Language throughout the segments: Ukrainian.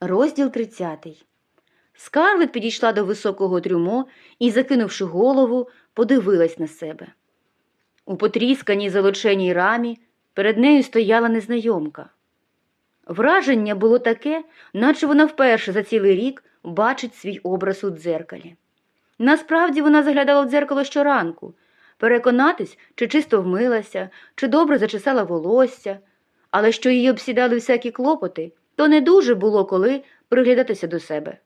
Розділ 30. Скарлет підійшла до високого трюмо і, закинувши голову, подивилась на себе. У потрісканій золоченій рамі перед нею стояла незнайомка. Враження було таке, наче вона вперше за цілий рік бачить свій образ у дзеркалі. Насправді вона заглядала в дзеркало щоранку, переконатись, чи чисто вмилася, чи добре зачесала волосся, але що її обсідали всякі клопоти, то не дуже було коли приглядатися до себе.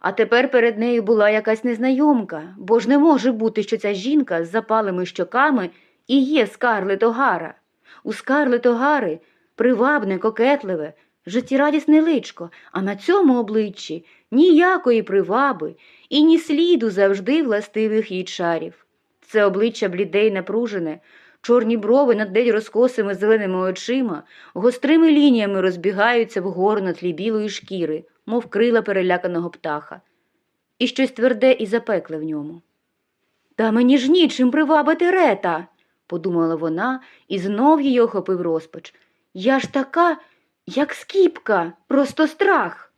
А тепер перед нею була якась незнайомка, бо ж не може бути, що ця жінка з запалими щоками і є Скарлет Огара. У Скарлет Огари привабне, кокетливе, життєрадісне личко, а на цьому обличчі ніякої приваби і ні сліду завжди властивих їй чарів. Це обличчя бліде й напружене, чорні брови над день розкосими зеленими очима, гострими лініями розбігаються вгору на тлі білої шкіри, мов крила переляканого птаха, і щось тверде і запекле в ньому. Та мені ж нічим привабити рета, подумала вона, і знов її охопив розпач. Я ж така, як скіпка, просто страх.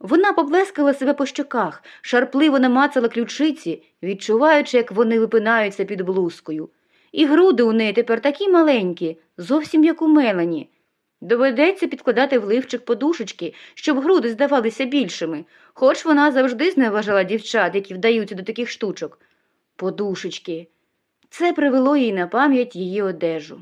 Вона поплескала себе по щоках, шарпливо намацала ключиці, відчуваючи, як вони випинаються під блузкою. І груди у неї тепер такі маленькі, зовсім як у Мелані. Доведеться підкладати в ливчик подушечки, щоб груди здавалися більшими, хоч вона завжди зневажала дівчат, які вдаються до таких штучок. Подушечки. Це привело їй на пам'ять її одежу.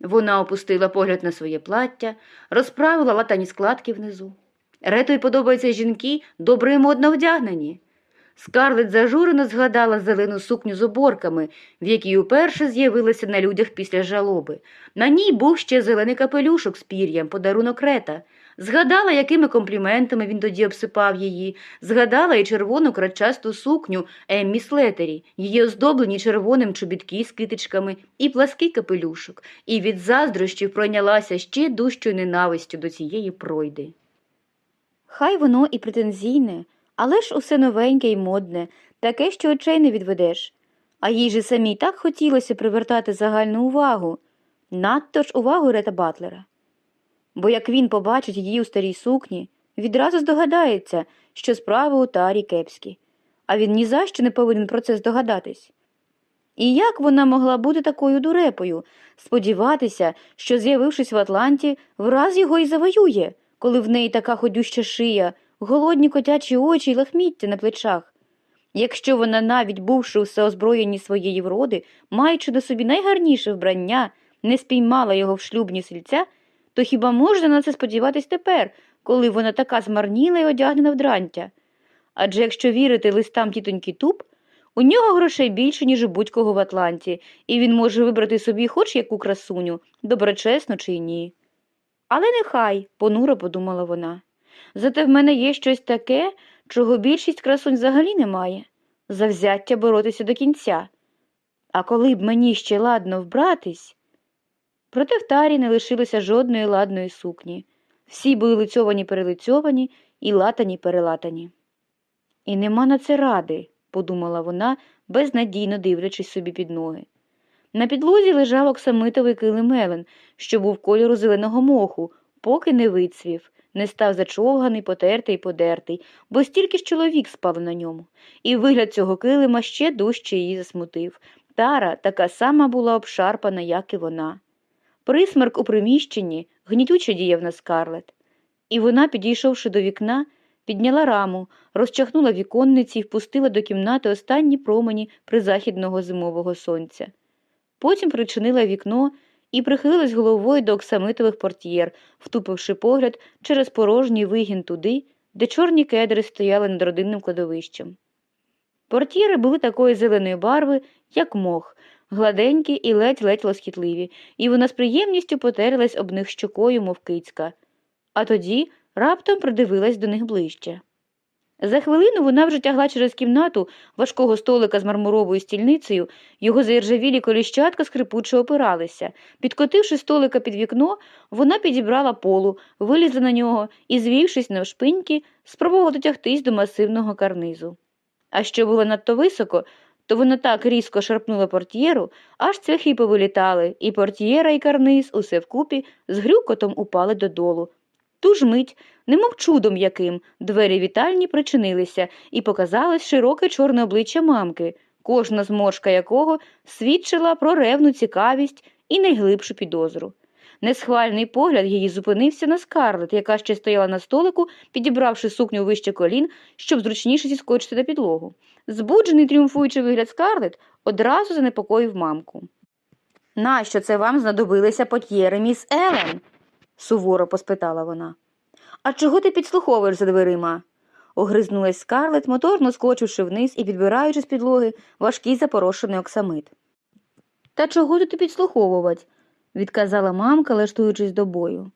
Вона опустила погляд на своє плаття, розправила латані складки внизу. Ретою подобаються жінки, добре і модно вдягнені. Скарлет зажурено згадала зелену сукню з оборками, в якій уперше з'явилася на людях після жалоби. На ній був ще зелений капелюшок з пір'ям, подарунок рета. Згадала, якими компліментами він тоді обсипав її, згадала і червону кратчасту сукню Еммі Слетері, її оздоблені червоним чобітки з китичками і плаский капелюшок, і від заздрощів пройнялася ще дужчою ненавистю до цієї пройди. Хай воно і претензійне, але ж усе новеньке й модне, таке, що очей не відведеш. А їй же самій так хотілося привертати загальну увагу, надто ж увагу Рета Батлера. Бо як він побачить її у старій сукні, відразу здогадається, що справи у тарі кепські, а він ні за що не повинен про це здогадатись. І як вона могла бути такою дурепою, сподіватися, що, з'явившись в Атланті, враз його й завоює, коли в неї така ходюща шия, голодні котячі очі й лахміття на плечах. Якщо вона, навіть бувши усе озброєні своєї вроди, маючи на собі найгарніше вбрання, не спіймала його в шлюбні сільця, то хіба можна на це сподіватись тепер, коли вона така змарніла й одягнена в дрантя? Адже якщо вірити листам тітоньки Туп, у нього грошей більше, ніж у будь-кого в Атланті, і він може вибрати собі хоч яку красуню, доброчесно чи ні. Але нехай, понуро подумала вона. Зате в мене є щось таке, чого більшість красунь взагалі немає завзяття боротися до кінця. А коли б мені ще ладно вбратись. Проте в тарі не лишилося жодної ладної сукні. Всі були лицьовані перелицьовані і латані перелатані. І нема на це ради, подумала вона, безнадійно дивлячись собі під ноги. На підлозі лежав оксамитовий килим Елен, що був кольору зеленого моху, поки не вицвів, не став зачовганий, потертий подертий, бо стільки ж чоловік спав на ньому, і вигляд цього килима ще дужче її засмутив. Тара така сама була обшарпана, як і вона. Присмерк у приміщенні гнітюче діяв на скарлет. І вона, підійшовши до вікна, підняла раму, розчахнула віконниці і впустила до кімнати останні промені призахідного зимового сонця. Потім причинила вікно і прихилилась головою до оксамитових портьєр, втупивши погляд через порожній вигін туди, де чорні кедри стояли над родинним кладовищем. Портьєри були такої зеленої барви, як мох, гладенькі і ледь-ледь лоскітливі, і вона з приємністю потерлась об них щокою, мов кицька. А тоді раптом придивилась до них ближче. За хвилину вона вже тягла через кімнату важкого столика з мармуровою стільницею, його заіржавілі коліщатка скрипуче опиралися. Підкотивши столика під вікно, вона підібрала полу, вилізла на нього і, звівшись навшпиньки, спробувала дотягтись до масивного карнизу. А що було надто високо, то вона так різко шарпнула портьєру, аж цвяхи повилітали, і портьєра і карниз усе вкупі з грюкотом упали додолу, Ту ж мить, немов чудом яким, двері вітальні причинилися, і показалось широке чорне обличчя мамки, кожна зморшка якого свідчила про ревну цікавість і найглибшу підозру. Несхвальний погляд її зупинився на скарлет, яка ще стояла на столику, підібравши сукню вище колін, щоб зручніше зіскочити на підлогу. Збуджений тріумфуючий вигляд скарлет одразу занепокоїв мамку. Нащо це вам знадобилися потєри, міс Елен? Суворо поспитала вона. А чого ти підслуховуєш за дверима? огризнулась скарлет, моторно скочивши вниз і підбираючи з підлоги важкий запорошений оксамит. Та чого тут підслуховувати? відказала мамка, лаштуючись до бою.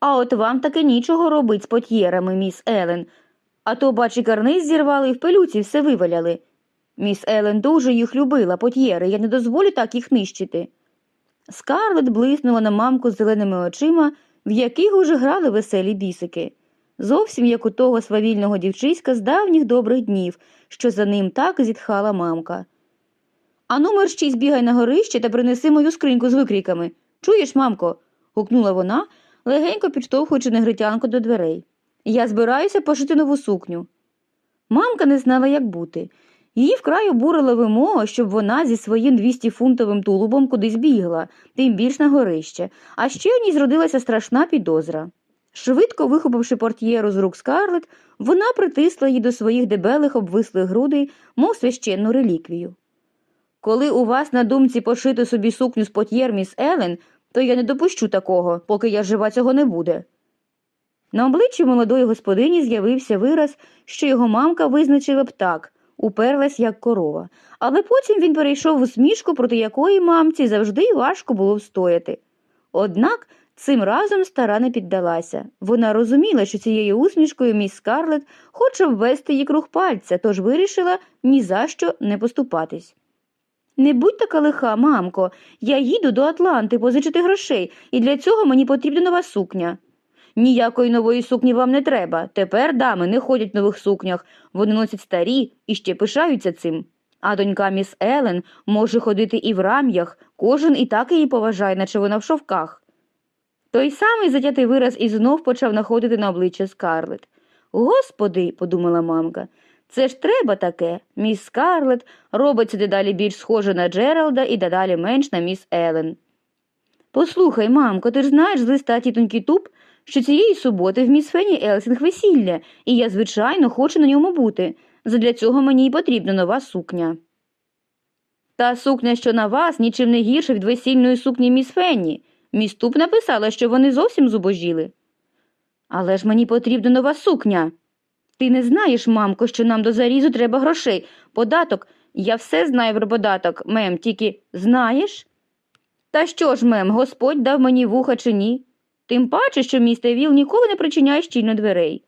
А от вам таки нічого робить з потєрами, міс Елен, а то, бач, і карниз зірвали і в пилюці все виваляли. Міс Елен дуже їх любила, потєри, я не дозволю так їх нищити. Скарлет блиснула на мамку з зеленими очима, в яких уже грали веселі бісики, зовсім як у того свавільного дівчиська з давніх добрих днів, що за ним так зітхала мамка. Ану, мерщій збігай на горище та принеси мою скриньку з викріками. Чуєш, мамко? гукнула вона, легенько підштовхуючи негритянку до дверей. Я збираюся пошити нову сукню. Мамка не знала, як бути. Її вкрай обурила вимога, щоб вона зі своїм 200-фунтовим тулубом кудись бігла, тим більш на горище, а ще в ній зродилася страшна підозра. Швидко вихопивши портьєру з рук скарлет, вона притисла її до своїх дебелих обвислих грудей, мов священну реліквію. Коли у вас на думці пошити собі сукню з потьєр, міс Елен, то я не допущу такого, поки я жива цього не буде. На обличчі молодої господині з'явився вираз, що його мамка визначила б так, уперлась як корова, але потім він перейшов у смішку, проти якої мамці завжди важко було встояти. Однак цим разом стара не піддалася. Вона розуміла, що цією усмішкою міс Скарлет хоче ввести їй круг пальця, тож вирішила ні за що не поступатись. Не будь така лиха, мамко, я їду до Атланти позичити грошей, і для цього мені потрібна нова сукня. Ніякої нової сукні вам не треба. Тепер дами не ходять в нових сукнях, вони носять старі і ще пишаються цим. А донька міс Елен може ходити і в рам'ях, кожен і так її поважає, наче вона в шовках. Той самий затятий вираз і знов почав находити на обличчя Скарлет. Господи, подумала мамка, це ж треба таке. Міс Скарлет робиться дедалі більш схожа на Джералда і дедалі менш на міс Елен. Послухай, мамко, ти ж знаєш з листа тітоньки Туп, що цієї суботи в міс Фенні Елсінг весілля, і я, звичайно, хочу на ньому бути. Задля цього мені й потрібна нова сукня. Та сукня, що на вас, нічим не гірша від весільної сукні міс Фенні. Міс Туп написала, що вони зовсім зубожіли. Але ж мені потрібна нова сукня. Ти не знаєш, мамко, що нам до зарізу треба грошей. Податок. Я все знаю про податок, мем, тільки знаєш? Та що ж, мем, господь дав мені вуха чи ні? Тим паче, що містер Віл ніколи не причиняє щільно дверей.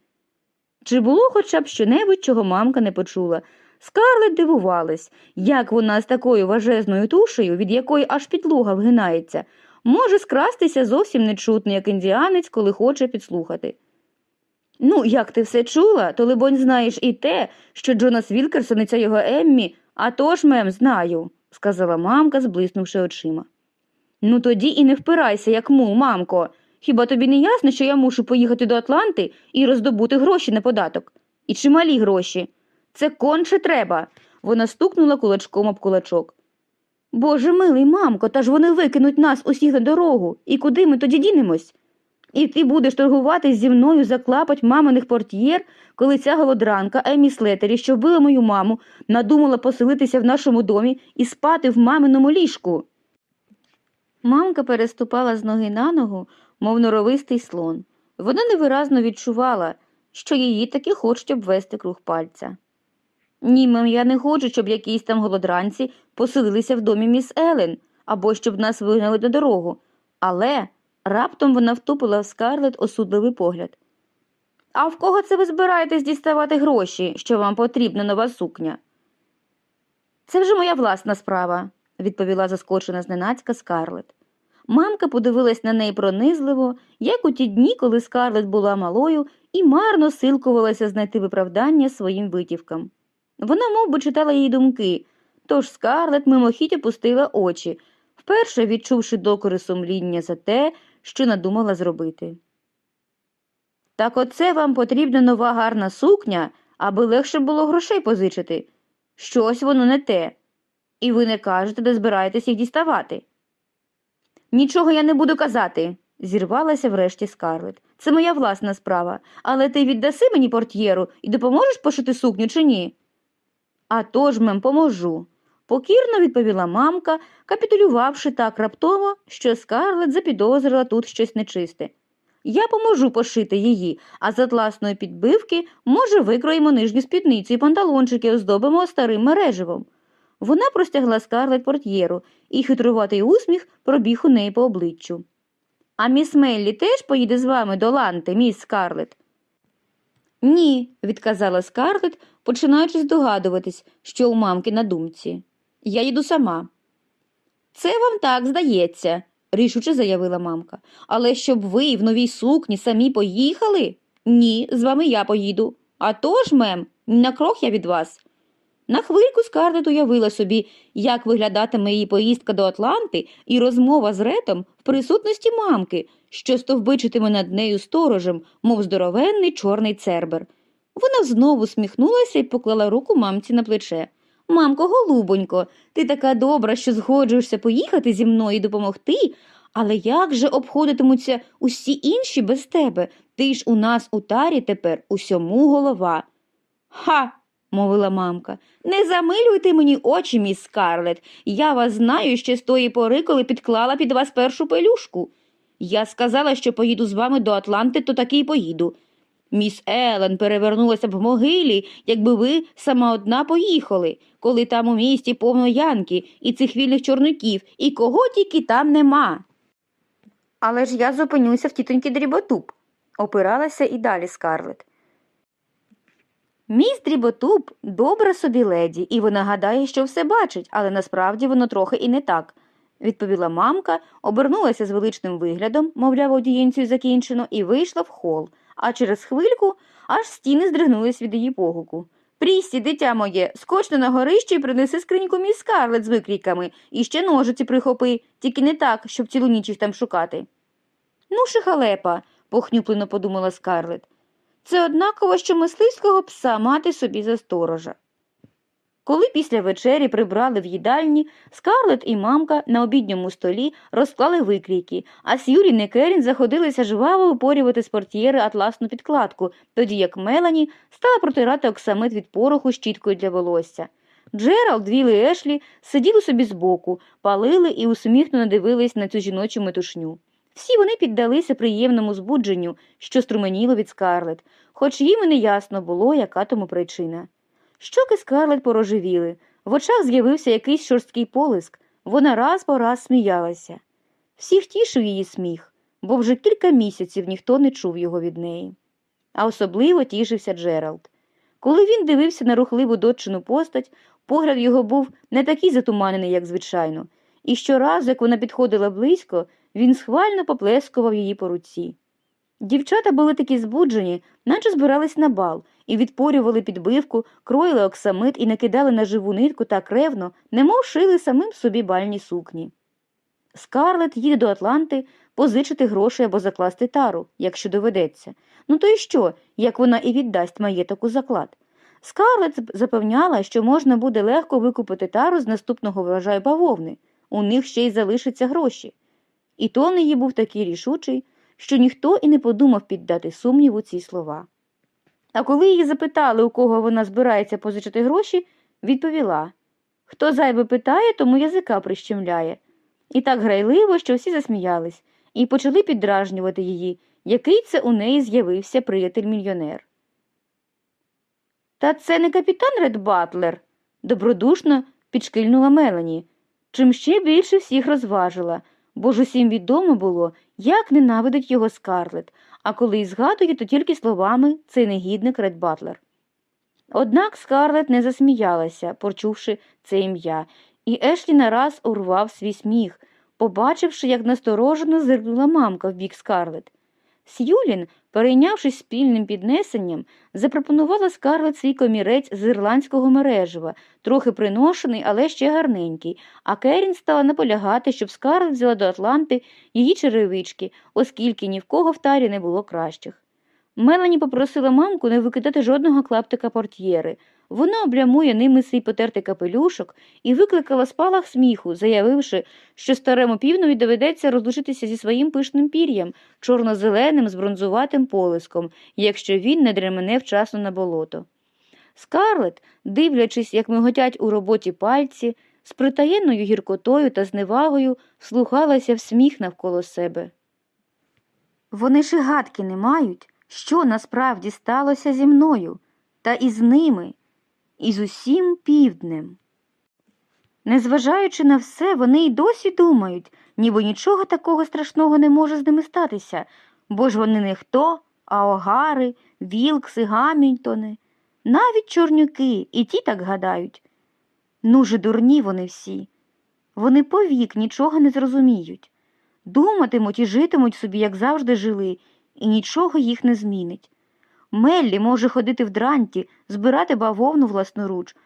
Чи було хоча б щонебудь, чого мамка не почула? Скарлет дивувалась, як вона з такою важезною тушею, від якої аж підлога вгинається, може скрастися зовсім нечутно, як індіанець, коли хоче підслухати. Ну, як ти все чула, то, либонь, знаєш і те, що Джонас Вілкерсон і ця його Еммі, а то ж, мем, знаю, сказала мамка, зблиснувши очима. Ну тоді і не впирайся, як мул, мамко. Хіба тобі не ясно, що я мушу поїхати до Атланти і роздобути гроші на податок? І чималі гроші. Це конче треба. Вона стукнула кулачком об кулачок. Боже милий, мамко, та ж вони викинуть нас усіх на дорогу. І куди ми тоді дінемось? І ти будеш торгувати зі мною за клапоть маминих портьєр, коли ця голодранка Емі Слетері, що вбила мою маму, надумала поселитися в нашому домі і спати в маминому ліжку. Мамка переступала з ноги на ногу, мов норовистий слон. Вона невиразно відчувала, що її таки хочуть обвести круг пальця. Ні, мам, я не хочу, щоб якісь там голодранці поселилися в домі міс Елен або щоб нас вигнали на дорогу. Але раптом вона втупила в скарлет осудливий погляд. А в кого це ви збираєтесь діставати гроші, що вам потрібна нова сукня? Це вже моя власна справа, відповіла заскочена зненацька скарлет. Мамка подивилась на неї пронизливо, як у ті дні, коли скарлет була малою і марно силкувалася знайти виправдання своїм витівкам. Вона мов би, читала її думки, тож скарлет мимохідь опустила очі, вперше відчувши докори сумління за те, що надумала зробити. Так оце вам потрібна нова гарна сукня, аби легше було грошей позичити. Щось воно не те. І ви не кажете, де збираєтесь їх діставати. Нічого я не буду казати, зірвалася врешті скарлет. Це моя власна справа, але ти віддаси мені портьєру і допоможеш пошити сукню чи ні? «А то ж, мем, поможу, покірно відповіла мамка, капітулювавши так раптово, що скарлет запідозрила тут щось нечисте. Я поможу пошити її, а з атласної підбивки, може, викроїмо нижню спідницю і панталончики оздобимо старим мереживом. Вона простягла скарлет портьєру, і хитруватий усміх пробіг у неї по обличчю. А міс Меллі теж поїде з вами до ланти, міс Скарлет? Ні, відказала скарлет, починаючи здогадуватись, що у мамки на думці. Я їду сама. Це вам так здається, рішуче заявила мамка. Але щоб ви в новій сукні самі поїхали? Ні, з вами я поїду. А то ж, мем, на крок я від вас. На хвильку Скарлет уявила собі, як виглядатиме її поїздка до Атланти і розмова з Ретом в присутності мамки, що стовбичитиме над нею сторожем, мов здоровенний чорний цербер. Вона знову сміхнулася і поклала руку мамці на плече. Мамко, голубонько, ти така добра, що згоджуєшся поїхати зі мною і допомогти, але як же обходитимуться усі інші без тебе? Ти ж у нас у тарі тепер усьому голова. Ха мовила мамка. Не замилюйте мені очі, міс Скарлет. Я вас знаю ще з тої пори, коли підклала під вас першу пелюшку. Я сказала, що поїду з вами до Атланти, то таки й поїду. Міс Елен перевернулася б в могилі, якби ви сама одна поїхали, коли там у місті повно янки і цих вільних чорників, і кого тільки там нема. Але ж я зупинюся в тітоньки дріботуб, опиралася і далі скарлет. Міс Дріботуб добра собі леді, і вона гадає, що все бачить, але насправді воно трохи і не так, відповіла мамка, обернулася з величним виглядом, мовляв, аудієнцію закінчено, і вийшла в хол, а через хвильку аж стіни здригнулись від її погуку. Прісі, дитя моє, скочно на горище і принеси скриньку міс Скарлет з викрійками, і ще ножиці прихопи, тільки не так, щоб цілу ніч їх там шукати. Ну, шихалепа, похнюплено подумала Скарлет. Це однаково, що мисливського пса мати собі за сторожа. Коли після вечері прибрали в їдальні, Скарлет і мамка на обідньому столі розклали викрійки, а Сьюрін і Керін заходилися жваво упорювати з портьєри атласну підкладку, тоді як Мелані стала протирати оксамит від пороху щіткою для волосся. Джералд, Віл і Ешлі сиділи собі збоку, палили і усміхнено дивились на цю жіночу метушню. Всі вони піддалися приємному збудженню, що струменіло від скарлет, хоч їм і не ясно було, яка тому причина. Щоки скарлет порожевіли, в очах з'явився якийсь шорсткий полиск, вона раз по раз сміялася. Всіх тішив її сміх, бо вже кілька місяців ніхто не чув його від неї. А особливо тішився Джеральд. Коли він дивився на рухливу дочину постать, погляд його був не такий затуманений, як звичайно, і щоразу, як вона підходила близько, він схвально поплескував її по руці. Дівчата були такі збуджені, наче збирались на бал, і відпорювали підбивку, кроїли оксамит і накидали на живу нитку так ревно, немов шили самим собі бальні сукні. Скарлет їде до Атланти позичити грошей або закласти тару, якщо доведеться. Ну то й що, як вона і віддасть маєток у заклад? Скарлет запевняла, що можна буде легко викупити тару з наступного врожаю бавовни, у них ще й залишаться гроші. І тон її був такий рішучий, що ніхто і не подумав піддати сумніву ці слова. А коли її запитали, у кого вона збирається позичити гроші, відповіла хто зайве питає, тому язика прищемляє. І так грайливо, що всі засміялись, і почали піддражнювати її, який це у неї з'явився приятель мільйонер. Та це не капітан Рет Батлер, добродушно підшкильнула Мелані, чим ще більше всіх розважила бо ж усім відомо було, як ненавидить його Скарлет, а коли й згадує, то тільки словами цей негідник Рет Батлер. Однак Скарлет не засміялася, почувши це ім'я, і Ешлі нараз урвав свій сміх, побачивши, як насторожено зиркнула мамка в бік скарлет. С'юлін, перейнявшись спільним піднесенням, запропонувала скарлет свій комірець з ірландського мережева, трохи приношений, але ще гарненький, а Керін стала наполягати, щоб скарлет взяла до Атланти її черевички, оскільки ні в кого в тарі не було кращих. Мелані попросила мамку не викидати жодного клаптика портьєри. Вона облямує ними свій потертий капелюшок і викликала спалах сміху, заявивши, що старому півнові доведеться розлучитися зі своїм пишним пір'ям, чорно-зеленим з бронзуватим полиском, якщо він не дремене вчасно на болото. Скарлет, дивлячись, як миготять у роботі пальці, з притаєнною гіркотою та зневагою вслухалася в сміх навколо себе. Вони ж і гадки не мають, що насправді сталося зі мною, та із ними, і з усім півднем. Незважаючи на все, вони й досі думають, ніби нічого такого страшного не може з ними статися, бо ж вони не хто, а огари, вілкси, гамільтони, навіть чорнюки, і ті так гадають. Ну же дурні вони всі. Вони повік нічого не зрозуміють. Думатимуть і житимуть собі, як завжди жили, і нічого їх не змінить. Меллі може ходити в дранті, збирати бавовну власноруч.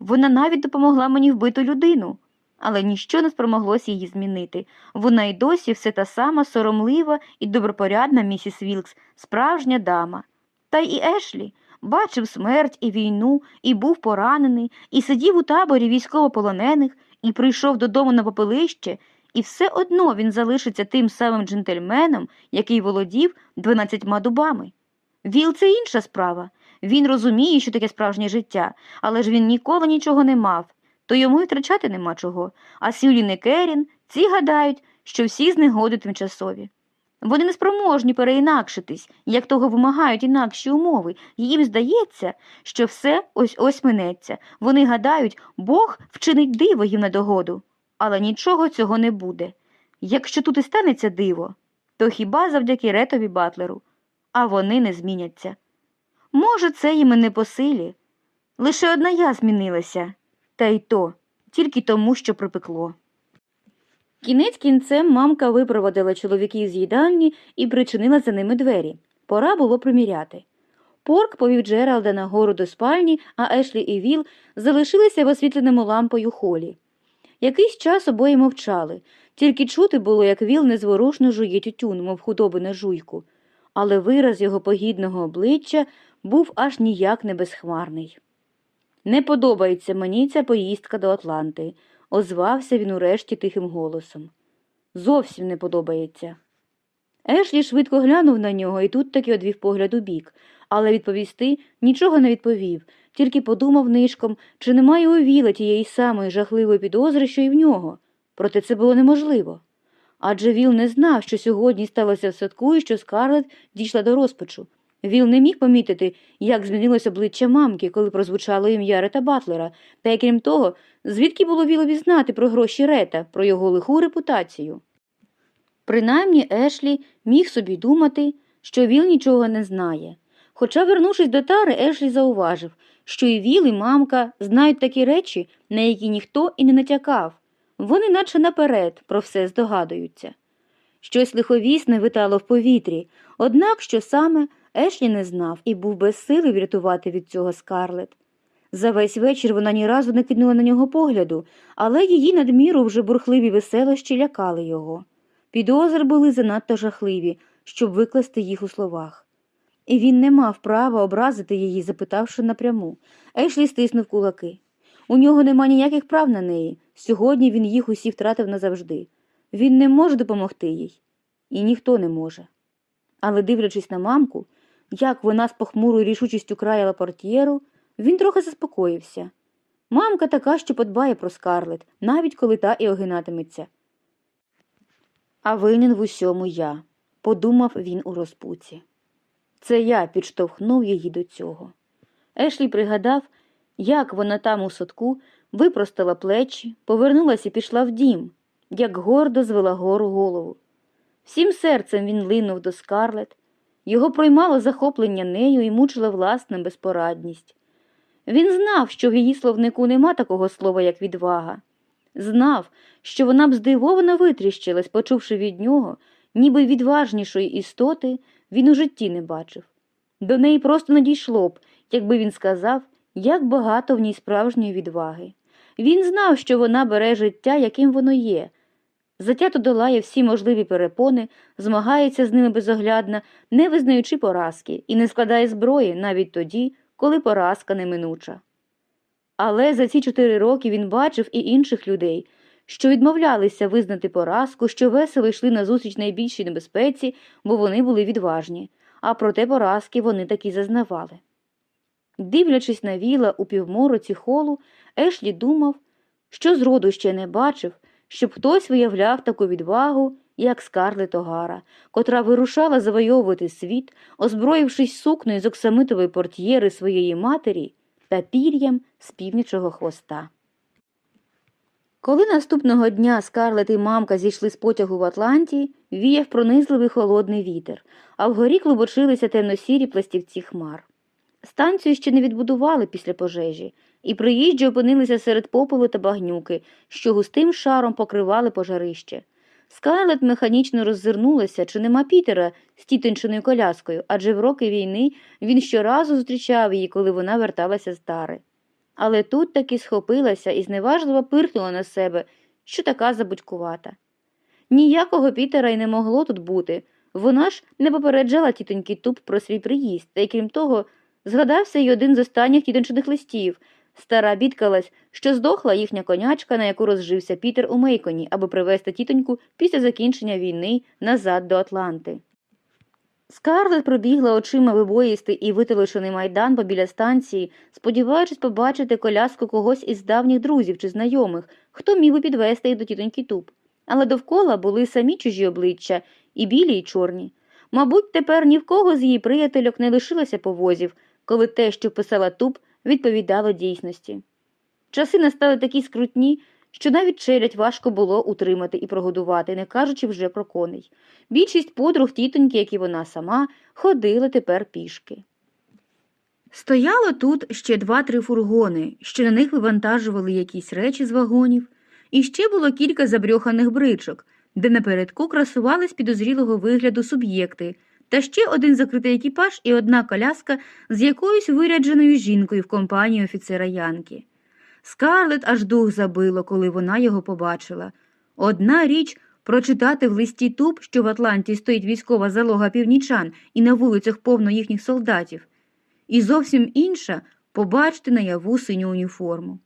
Вона навіть допомогла мені вбити людину, але ніщо не спромоглося її змінити. Вона й досі все та сама соромлива і добропорядна місіс Вілкс, справжня дама. Та й Ешлі бачив смерть і війну, і був поранений, і сидів у таборі військовополонених, і прийшов додому на попелище, і все одно він залишиться тим самим джентльменом, який володів дванадцятьма дубами. Віл це інша справа. Він розуміє, що таке справжнє життя, але ж він ніколи нічого не мав, то йому й втрачати нема чого. А Сюлін і Керін ці гадають, що всі знегоди тимчасові. Вони не спроможні переінакшитись, як того вимагають інакші умови. Їм здається, що все ось ось минеться. Вони гадають, Бог вчинить диво їм на догоду. Але нічого цього не буде. Якщо тут і станеться диво, то хіба завдяки ретові Батлеру, а вони не зміняться. Може, це їм і не по силі. Лише одна я змінилася, та й то тільки тому, що припекло. Кінець кінцем мамка випроводила чоловіків з їдальні і причинила за ними двері. Пора було приміряти. Порк повів Джералда нагору до спальні, а Ешлі і Віл залишилися в освітленому лампою холі. Якийсь час обоє мовчали, тільки чути було, як Віл незворушно жує тютюн, мов худоби на жуйку, але вираз його погідного обличчя був аж ніяк не безхмарний. Не подобається мені ця поїздка до Атланти, озвався він урешті тихим голосом. Зовсім не подобається. Ешлі швидко глянув на нього і тут таки одвів погляд у бік, але відповісти нічого не відповів, тільки подумав нишком, чи немає у Віла тієї самої жахливої підозри, що й в нього. Проте це було неможливо. Адже Віл не знав, що сьогодні сталося в садку і що Скарлет дійшла до розпачу. Віл не міг помітити, як змінилось обличчя мамки, коли прозвучало ім'я Рета Батлера, та й крім того, звідки було Вілові знати про гроші Рета, про його лиху репутацію. Принаймні Ешлі міг собі думати, що Віл нічого не знає. Хоча, вернувшись до тари, Ешлі зауважив, що і Віл, і мамка знають такі речі, на які ніхто і не натякав. Вони наче наперед про все здогадуються. Щось лиховісне витало в повітрі, однак що саме Ешлі не знав і був без сили врятувати від цього скарлет. За весь вечір вона ні разу не кинула на нього погляду, але її надміру вже бурхливі веселощі лякали його. Підозри були занадто жахливі, щоб викласти їх у словах. І він не мав права образити її, запитавши напряму. Ешлі стиснув кулаки. У нього нема ніяких прав на неї. Сьогодні він їх усі втратив назавжди. Він не може допомогти їй, і ніхто не може. Але, дивлячись на мамку, як вона з похмурою рішучістю краяла портьєру, він трохи заспокоївся. Мамка така, що подбає про скарлет, навіть коли та і огинатиметься. А винен в усьому я, подумав він у розпуці. Це я підштовхнув її до цього. Ешлі пригадав, як вона там у садку випростала плечі, повернулася і пішла в дім, як гордо звела гору голову. Всім серцем він линув до скарлет, його проймало захоплення нею і мучила власна безпорадність. Він знав, що в її словнику нема такого слова, як відвага. Знав, що вона б здивовано витріщилась, почувши від нього, ніби відважнішої істоти він у житті не бачив. До неї просто не дійшло б, якби він сказав, як багато в ній справжньої відваги. Він знав, що вона бере життя, яким воно є, затято долає всі можливі перепони, змагається з ними безоглядно, не визнаючи поразки, і не складає зброї навіть тоді, коли поразка неминуча. Але за ці чотири роки він бачив і інших людей, що відмовлялися визнати поразку, що весело йшли назустріч найбільшій небезпеці, бо вони були відважні, а проте поразки вони таки зазнавали. Дивлячись на віла у півмороці холу, Ешлі думав, що зроду ще не бачив, щоб хтось виявляв таку відвагу, як Скарлет Огара, котра вирушала завойовувати світ, озброївшись сукною з оксамитової портьєри своєї матері та пір'ям з північого хвоста. Коли наступного дня Скарлет і мамка зійшли з потягу в Атланті, віяв пронизливий холодний вітер, а вгорі клубочилися темно-сірі пластівці хмар. Станцію ще не відбудували після пожежі, і приїжджі опинилися серед попелу та багнюки, що густим шаром покривали пожарище. Скарлет механічно роззирнулася, чи нема Пітера з тітончиною коляскою, адже в роки війни він щоразу зустрічав її, коли вона верталася з тари. Але тут таки схопилася і зневажливо пирхнула на себе, що така забудькувата. Ніякого Пітера й не могло тут бути. Вона ж не попереджала тітоньки Туп про свій приїзд, та й крім того, згадався й один з останніх тітончиних листів. Стара бідкалась, що здохла їхня конячка, на яку розжився Пітер у Мейконі, аби привезти тітоньку після закінчення війни назад до Атланти. Скарлет пробігла очима вибоїстий і витолошений майдан побіля станції, сподіваючись побачити коляску когось із давніх друзів чи знайомих, хто міг би підвести їх до тітоньки Туп. Але довкола були самі чужі обличчя, і білі, і чорні. Мабуть, тепер ні в кого з її приятельок не лишилося повозів, коли те, що писала Туп, відповідало дійсності. Часи настали такі скрутні, що навіть челядь важко було утримати і прогодувати, не кажучи вже про коней. Більшість подруг тітоньки, як і вона сама, ходили тепер пішки. Стояло тут ще два-три фургони, що на них вивантажували якісь речі з вагонів, і ще було кілька забрьоханих бричок, де напередку красувались підозрілого вигляду суб'єкти, та ще один закритий екіпаж і одна коляска з якоюсь вирядженою жінкою в компанії офіцера Янки. Скарлет аж дух забило, коли вона його побачила. Одна річ прочитати в листі туп, що в Атланті стоїть військова залога північан і на вулицях повно їхніх солдатів, і зовсім інша побачити наяву синю уніформу.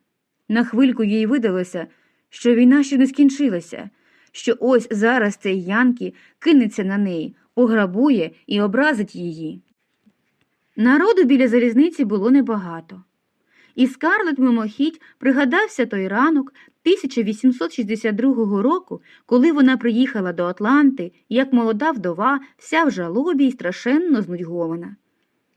На хвильку їй видалося, що війна ще не скінчилася, що ось зараз цей Янкі кинеться на неї, ограбує і образить її. Народу біля залізниці було небагато. І Скарлет мимохідь пригадався той ранок 1862 року, коли вона приїхала до Атланти, як молода вдова, вся в жалобі й страшенно знудьгована.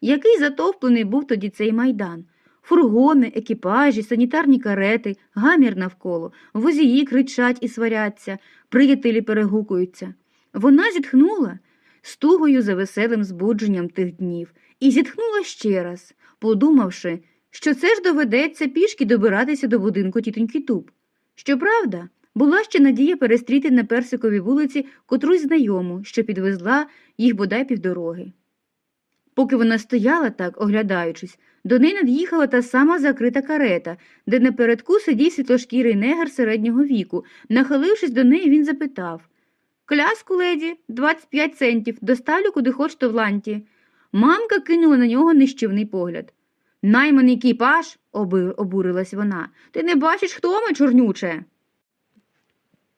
Який затовплений був тоді цей майдан? Фургони, екіпажі, санітарні карети, гамір навколо, возії кричать і сваряться, приятелі перегукуються. Вона зітхнула стугою за веселим збудженням тих днів, і зітхнула ще раз, подумавши, що це ж доведеться пішки добиратися до будинку тітоньки Туп. Щоправда, була ще надія перестріти на персиковій вулиці котрусь знайому, що підвезла їх бодай півдороги. Поки вона стояла так, оглядаючись, до неї над'їхала та сама закрита карета, де напередку сидів світлошкірий негр середнього віку. Нахилившись до неї, він запитав Кляску, леді, 25 центів, доставлю куди хочете в ланті. Мамка кинула на нього нищівний погляд. Найманий екіпаж, обурилась вона. Ти не бачиш, хто ми, чорнюче?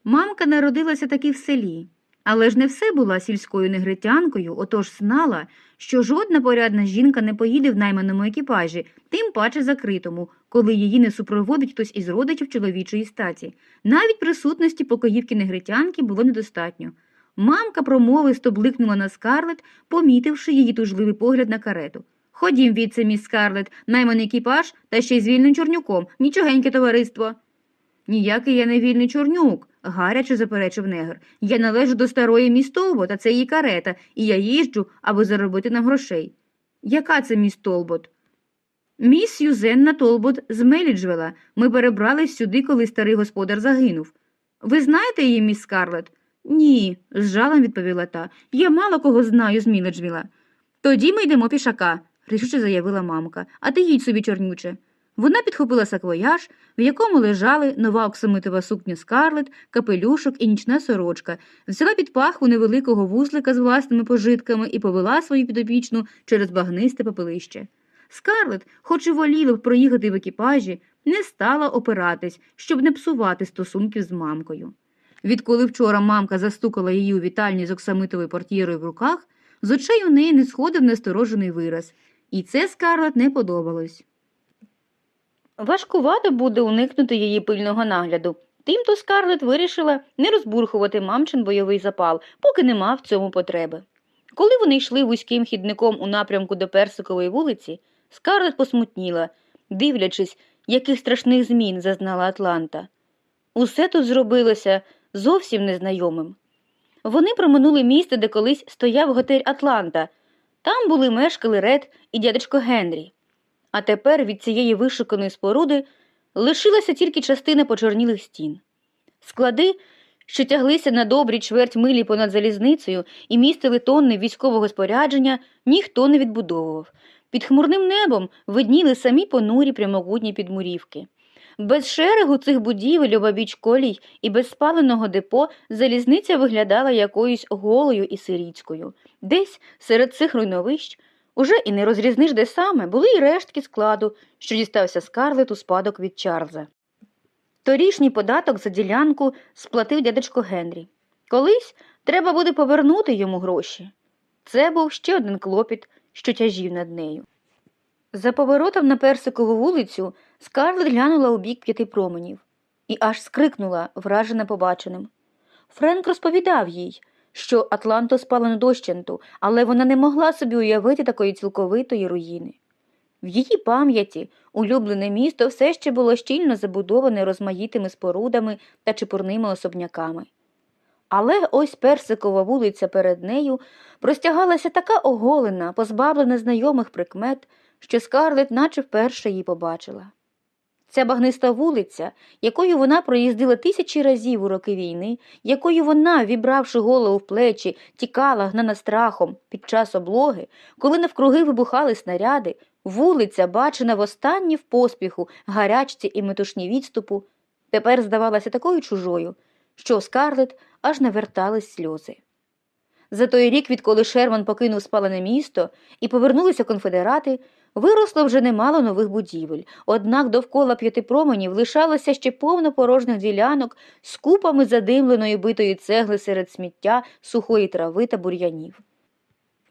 Мамка народилася таки в селі, але ж не все була сільською негритянкою, отож знала, що жодна порядна жінка не поїде в найманому екіпажі, тим паче закритому, коли її не супроводить хтось із родичів чоловічої статі. Навіть присутності покоївки негритянки було недостатньо. Мамка промовисто бликнула на скарлет, помітивши її тужливий погляд на карету. Ходім віце, міс Скарлет, найманий екіпаж та ще й з вільним чорнюком, нічогеньке товариство. Ніякий я не вільний чорнюк, гаряче заперечив негр. Я належу до старої містолбо, та це її карета, і я їжджу, аби заробити нам грошей. Яка це міс Толбот? Міс Юзенна Толбот з Меліджвела. Ми перебрались сюди, коли старий господар загинув. Ви знаєте її, міс Скарлет? Ні, з жалем відповіла та. Я мало кого знаю з Міледжвіла. Тоді ми йдемо пішака, рішуче заявила мамка. А ти їдь собі, чорнюче. Вона підхопила саквояж, в якому лежали нова оксамитова сукня Скарлет, капелюшок і нічна сорочка, взяла під пахву невеликого вузлика з власними пожитками і повела свою підопічну через багнисте попелище. Скарлет, хоч і воліла б проїхати в екіпажі, не стала опиратись, щоб не псувати стосунків з мамкою. Відколи вчора мамка застукала її у вітальні з оксамитовою портьєрою в руках, з очей у неї не сходив насторожений вираз, і це Скарлет не подобалось. Важкувато буде уникнути її пильного нагляду. Тимто Скарлет вирішила не розбурхувати мамчин бойовий запал, поки нема в цьому потреби. Коли вони йшли вузьким хідником у напрямку до Персикової вулиці, Скарлет посмутніла, дивлячись, яких страшних змін зазнала Атланта. Усе тут зробилося зовсім незнайомим. Вони проминули місце, де колись стояв готель Атланта. Там були мешкали Ред і дядечко Генрі. А тепер від цієї вишуканої споруди лишилася тільки частина почорнілих стін. Склади, що тяглися на добрі чверть милі понад залізницею і містили тонни військового спорядження, ніхто не відбудовував. Під хмурним небом видніли самі понурі прямогутні підмурівки. Без шерегу цих будівель обабіч колій і без спаленого депо залізниця виглядала якоюсь голою і сирітською. Десь серед цих руйновищ уже і не розрізниш, де саме були й рештки складу, що дістався скарлет у спадок від Чарльза. Торішній податок за ділянку сплатив дядечко Генрі. Колись треба буде повернути йому гроші. Це був ще один клопіт, що тяжів над нею. За поворотом на персикову вулицю Скарлет глянула у бік п'яти променів і аж скрикнула, вражена побаченим. Френк розповідав їй, що Атланто спала на дощенту, але вона не могла собі уявити такої цілковитої руїни. В її пам'яті улюблене місто все ще було щільно забудоване розмаїтими спорудами та чепурними особняками. Але ось персикова вулиця перед нею простягалася така оголена, позбавлена знайомих прикмет, що скарлет наче вперше її побачила. Ця багниста вулиця, якою вона проїздила тисячі разів у роки війни, якою вона, вібравши голову в плечі, тікала, гнана страхом під час облоги, коли навкруги вибухали снаряди, вулиця, бачена востаннє в поспіху, гарячці і метушні відступу, тепер здавалася такою чужою, що скарлет аж навертались сльози. За той рік, відколи Шерман покинув спалене місто і повернулися конфедерати, Виросло вже немало нових будівель, однак довкола п'яти променів лишалося ще повно порожніх ділянок з купами задимленої битої цегли серед сміття, сухої трави та бур'янів.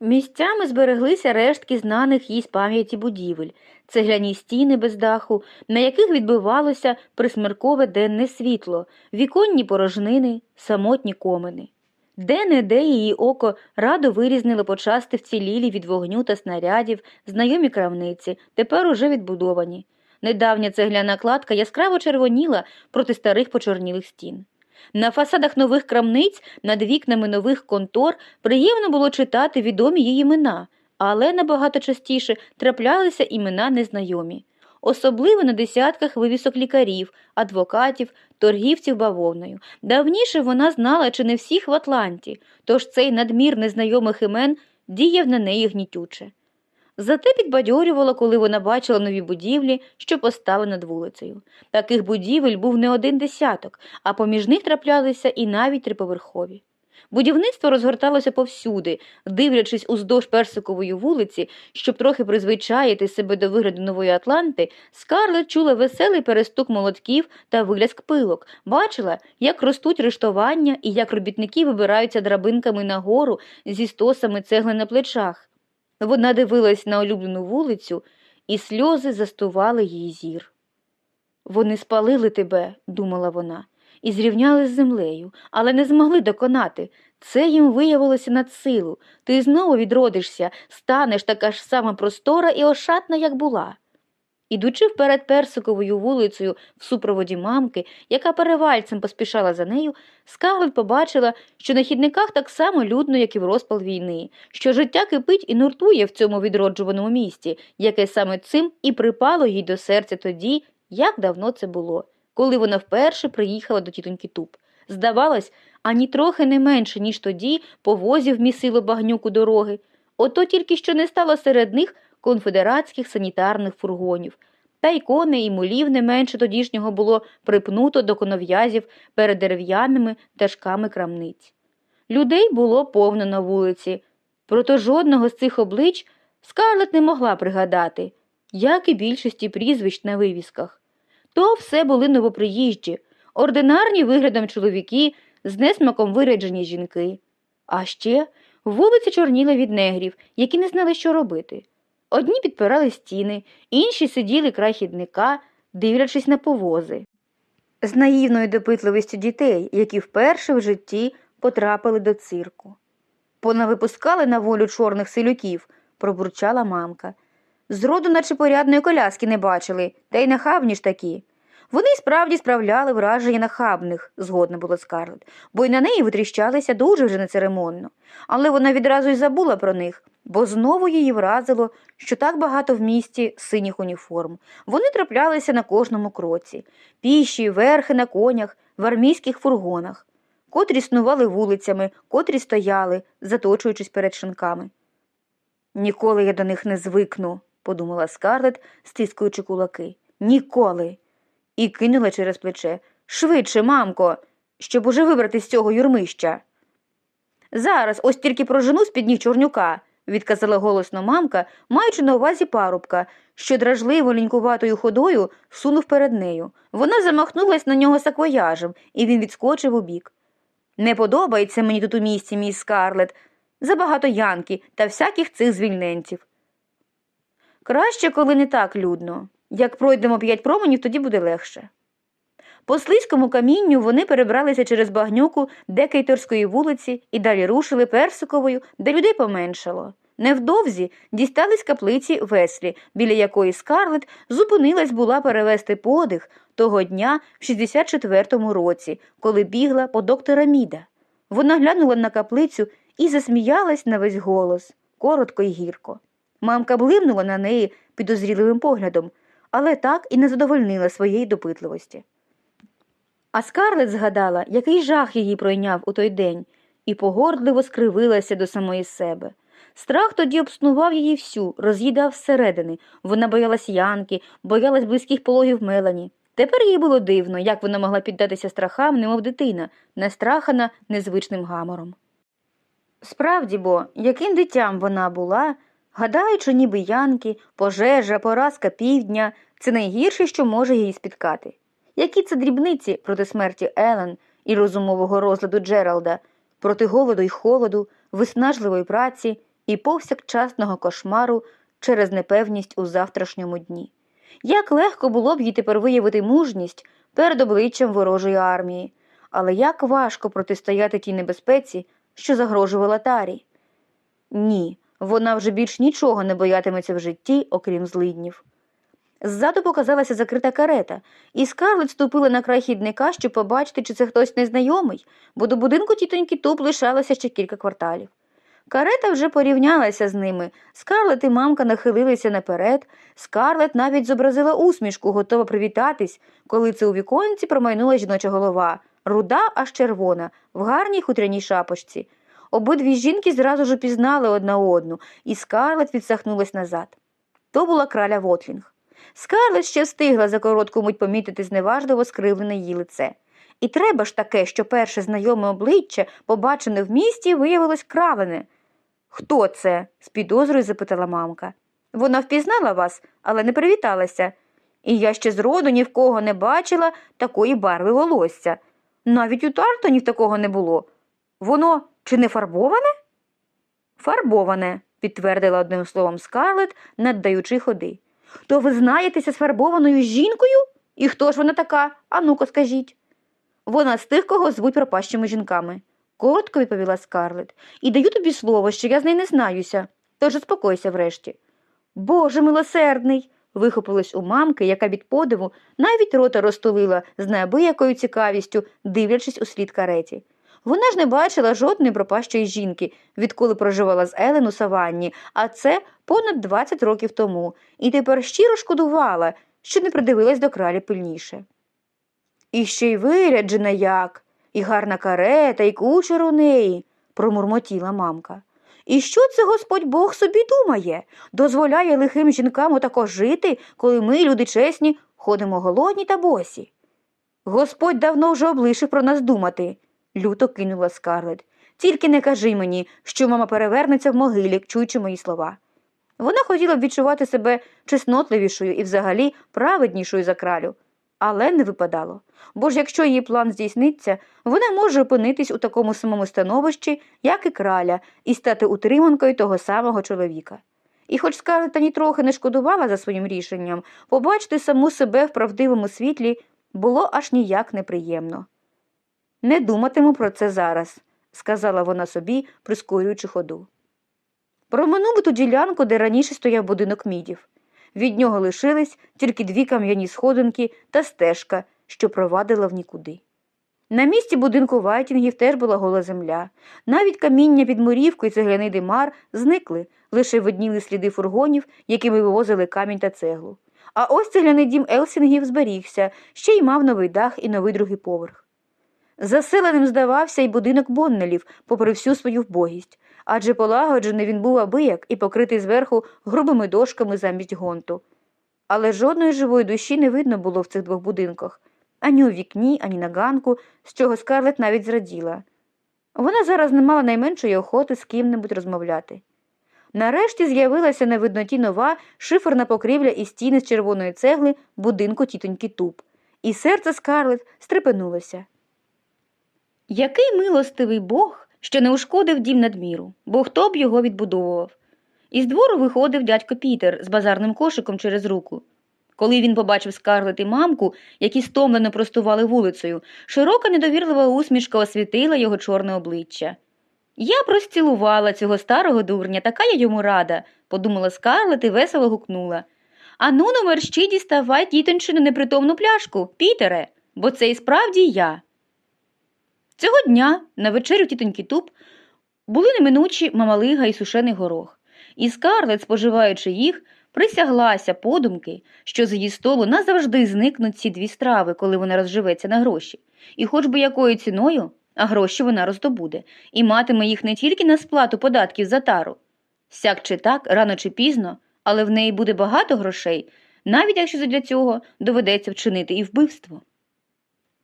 Місцями збереглися рештки знаних їй з пам'яті будівель, цегляні стіни без даху, на яких відбивалося присмеркове денне світло, віконні порожнини, самотні комини. Де не де її око радо вирізнило почасти вцілілі від вогню та снарядів, знайомі крамниці, тепер уже відбудовані. Недавня цегляна кладка яскраво червоніла проти старих почорнілих стін. На фасадах нових крамниць, над вікнами нових контор приємно було читати відомі її імена, але набагато частіше траплялися імена незнайомі особливо на десятках вивісок лікарів, адвокатів, торгівців бавовною. Давніше вона знала, чи не всіх в Атланті, тож цей надмір незнайомих імен діяв на неї гнітюче. Зате підбадьорювала, коли вона бачила нові будівлі, що постали над вулицею. Таких будівель був не один десяток, а поміж них траплялися і навіть триповерхові. Будівництво розгорталося повсюди, дивлячись уздовж персикової вулиці, щоб трохи призвичаїти себе до вигляду нової Атланти, Скарлет чула веселий перестук молотків та виляск пилок, бачила, як ростуть рештування і як робітники вибираються драбинками нагору зі стосами цегли на плечах. Вона дивилась на улюблену вулицю, і сльози застували її зір. Вони спалили тебе, думала вона і зрівняли з землею, але не змогли доконати. Це їм виявилося над силу. Ти знову відродишся, станеш така ж сама простора і ошатна, як була. Ідучи вперед персиковою вулицею в супроводі мамки, яка перевальцем поспішала за нею, Скарлет побачила, що на хідниках так само людно, як і в розпал війни, що життя кипить і нуртує в цьому відроджуваному місті, яке саме цим і припало їй до серця тоді, як давно це було коли вона вперше приїхала до тітоньки Туб. Здавалось, ані трохи не менше, ніж тоді повозів місило багнюку дороги. Ото тільки що не стало серед них конфедератських санітарних фургонів. Та й коней і мулів не менше тодішнього було припнуто до конов'язів перед дерев'яними ташками крамниць. Людей було повно на вулиці, проте жодного з цих облич Скарлет не могла пригадати, як і більшості прізвищ на вивісках. То все були новоприїжджі, ординарні виглядом чоловіки, з несмаком виряджені жінки. А ще вулиці чорніли від негрів, які не знали, що робити. Одні підпирали стіни, інші сиділи край хідника, дивлячись на повози. З наївною допитливістю дітей, які вперше в житті потрапили до цирку. Понавипускали на волю чорних селюків, пробурчала мамка. Зроду, наче порядної коляски не бачили, та й нахабні ж такі. Вони справді справляли враження нахабних, згодна була Скарлет, бо й на неї витріщалися дуже вже нецеремонно. Але вона відразу й забула про них, бо знову її вразило, що так багато в місті синіх уніформ. Вони траплялися на кожному кроці піші, верхи на конях, в армійських фургонах, котрі снували вулицями, котрі стояли, заточуючись перед шинками. Ніколи я до них не звикну, подумала Скарлет, стискуючи кулаки. Ніколи. І кинула через плече. Швидше, мамко, щоб уже вибрати з цього юрмища. Зараз ось тільки прожену з під ніг чорнюка, відказала голосно мамка, маючи на увазі парубка, що дражливо лінькуватою ходою сунув перед нею. Вона замахнулась на нього саквояжем, і він відскочив у бік. Не подобається мені тут у місті, мій Скарлет, забагато янки та всяких цих звільненців. Краще, коли не так людно. Як пройдемо п'ять променів, тоді буде легше. По слизькому камінню вони перебралися через багнюку Декейторської вулиці і далі рушили Персиковою, де людей поменшало. Невдовзі дістались каплиці Веслі, біля якої Скарлет зупинилась була перевести подих того дня в 64-му році, коли бігла по доктора Міда. Вона глянула на каплицю і засміялась на весь голос, коротко й гірко. Мамка блимнула на неї підозріливим поглядом, але так і не задовольнила своєї допитливості. А Скарлет згадала, який жах її пройняв у той день, і погордливо скривилася до самої себе. Страх тоді обснував її всю, роз'їдав зсередини. Вона боялась Янки, боялась близьких пологів Мелані. Тепер їй було дивно, як вона могла піддатися страхам, немов дитина, настрахана незвичним гамором. Справді бо, яким дитям вона була, гадаючи, ніби янки, пожежа, поразка півдня це найгірше, що може її спіткати. Які це дрібниці проти смерті Елен і розумового розладу Джералда, проти голоду й холоду, виснажливої праці і повсякчасного кошмару через непевність у завтрашньому дні. Як легко було б їй тепер виявити мужність перед обличчям ворожої армії, але як важко протистояти тій небезпеці, що загрожувала Тарі. Ні, вона вже більш нічого не боятиметься в житті, окрім злиднів. Ззаду показалася закрита карета, і Скарлет ступила на край хідника, щоб побачити, чи це хтось незнайомий, бо до будинку тітоньки туп лишалося ще кілька кварталів. Карета вже порівнялася з ними. Скарлет і мамка нахилилися наперед. Скарлет навіть зобразила усмішку, готова привітатись, коли це у віконці промайнула жіноча голова, руда аж червона, в гарній хутряній шапочці. Обидві жінки зразу ж упізнали одна одну, і Скарлет відсахнулась назад. То була краля Вотлінг. Скарлет ще встигла за коротку мить помітити зневажливо скривлене її лице. І треба ж таке, що перше знайоме обличчя, побачене в місті, виявилось кравене. Хто це? з підозрою запитала мамка. Вона впізнала вас, але не привіталася. І я ще зроду ні в кого не бачила такої барви волосся. Навіть у Тартонів такого не було. Воно чи не фарбоване? Фарбоване, підтвердила одним словом Скарлет, наддаючи ходи. То ви знаєтеся з фарбованою жінкою? І хто ж вона така? А ну-ка скажіть. Вона з тих, кого звуть пропащими жінками, коротко відповіла Скарлет, і даю тобі слово, що я з нею не знаюся. Тож успокойся врешті. Боже милосердний. вихопилась у мамки, яка від подиву навіть рота розтулила з неабиякою цікавістю, дивлячись у слід кареті. Вона ж не бачила жодної пропащої жінки, відколи проживала з Елен у саванні, а це понад 20 років тому, і тепер щиро шкодувала, що не придивилась до кралі пильніше. І ще й виряджена як, і гарна карета, і кучер у неї, промурмотіла мамка. І що це Господь Бог собі думає? Дозволяє лихим жінкам отако жити, коли ми, люди чесні, ходимо голодні та босі. Господь давно вже облишив про нас думати, люто кинула скарлет. Тільки не кажи мені, що мама перевернеться в могилі, чуючи мої слова. Вона хотіла б відчувати себе чеснотливішою і взагалі праведнішою за кралю, але не випадало. Бо ж якщо її план здійсниться, вона може опинитись у такому самому становищі, як і краля, і стати утриманкою того самого чоловіка. І хоч Скарлета нітрохи не шкодувала за своїм рішенням, побачити саму себе в правдивому світлі було аж ніяк неприємно. Не думатиму про це зараз, сказала вона собі, прискорюючи ходу. Проминув ту ділянку, де раніше стояв будинок мідів. Від нього лишились тільки дві кам'яні сходинки та стежка, що провадила в нікуди. На місці будинку Вайтінгів теж була гола земля. Навіть каміння під мурівку і цегляний димар зникли, лише видніли сліди фургонів, якими вивозили камінь та цеглу. А ось цегляний дім Елсінгів зберігся, ще й мав новий дах і новий другий поверх. Заселеним здавався й будинок Боннелів, попри всю свою вбогість, адже полагоджений він був абияк і покритий зверху грубими дошками замість гонту. Але жодної живої душі не видно було в цих двох будинках ані у вікні, ані на ганку, з чого скарлет навіть зраділа. Вона зараз не мала найменшої охоти з ким-небудь розмовляти. Нарешті з'явилася на видноті нова шиферна покрівля і стіни з червоної цегли будинку тітоньки Туб, і серце скарлет стрепенулося. Який милостивий Бог, що не ушкодив дім надміру, бо хто б його відбудовував? Із двору виходив дядько Пітер з базарним кошиком через руку. Коли він побачив скарлет і мамку, які стомлено простували вулицею, широка недовірлива усмішка освітила його чорне обличчя. Я простілувала цього старого дурня, така я йому рада, подумала скарлет і весело гукнула. Ану ну мерщі діставай тітончину непритомну пляшку, Пітере, бо це і справді я. Цього дня на вечерю тітоньки Туб були неминучі мамалига і сушений горох, і скарлет, споживаючи їх, присяглася подумки, що з її столу назавжди зникнуть ці дві страви, коли вона розживеться на гроші, і хоч би якою ціною, а гроші вона роздобуде, і матиме їх не тільки на сплату податків за тару. Сяк чи так, рано чи пізно, але в неї буде багато грошей, навіть якщо для цього доведеться вчинити і вбивство.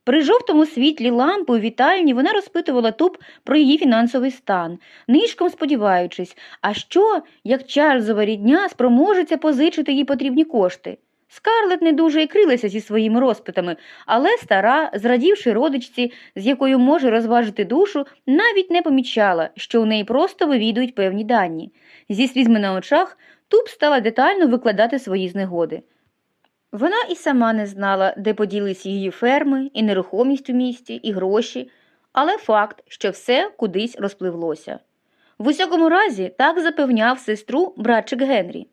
При жовтому світлі лампи у вітальні вона розпитувала туп про її фінансовий стан, нишком сподіваючись, а що, як Чарльзова рідня спроможеться позичити їй потрібні кошти. Скарлет не дуже і крилася зі своїми розпитами, але стара, зрадівши родичці, з якою може розважити душу, навіть не помічала, що у неї просто вивідують певні дані. Зі слізьми на очах туп стала детально викладати свої знегоди. Вона і сама не знала, де поділись її ферми, і нерухомість у місті, і гроші, але факт, що все кудись розпливлося. В усякому разі, так запевняв сестру братчик Генрі.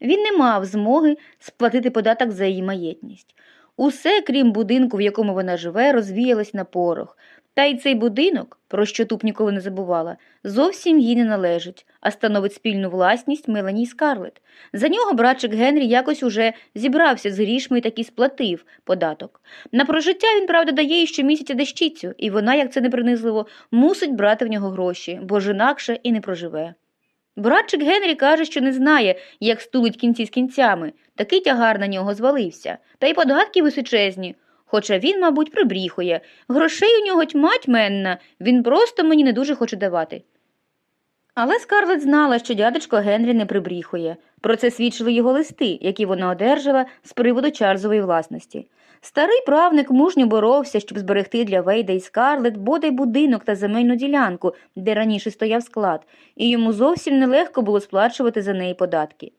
Він не мав змоги сплатити податок за її маєтність. Усе, крім будинку, в якому вона живе, розвіялось на порох, та й цей будинок, про що туп ніколи не забувала, зовсім їй не належить, а становить спільну власність Мелані і Скарлет. За нього братчик Генрі якось уже зібрався з грішми і таки сплатив податок. На прожиття він, правда, дає їй щомісяця дещицю, і вона, як це не принизливо, мусить брати в нього гроші, бо ж інакше і не проживе. Братчик Генрі каже, що не знає, як стулить кінці з кінцями, такий тягар на нього звалився, та й податки височезні. Хоча він, мабуть, прибріхує. Грошей у нього тьма тьменна, він просто мені не дуже хоче давати. Але Скарлет знала, що дядечко Генрі не прибріхує. Про це свідчили його листи, які вона одержала з приводу Чарльзової власності. Старий правник мужньо боровся, щоб зберегти для Вейда і Скарлет бодай будинок та земельну ділянку, де раніше стояв склад, і йому зовсім нелегко було сплачувати за неї податки.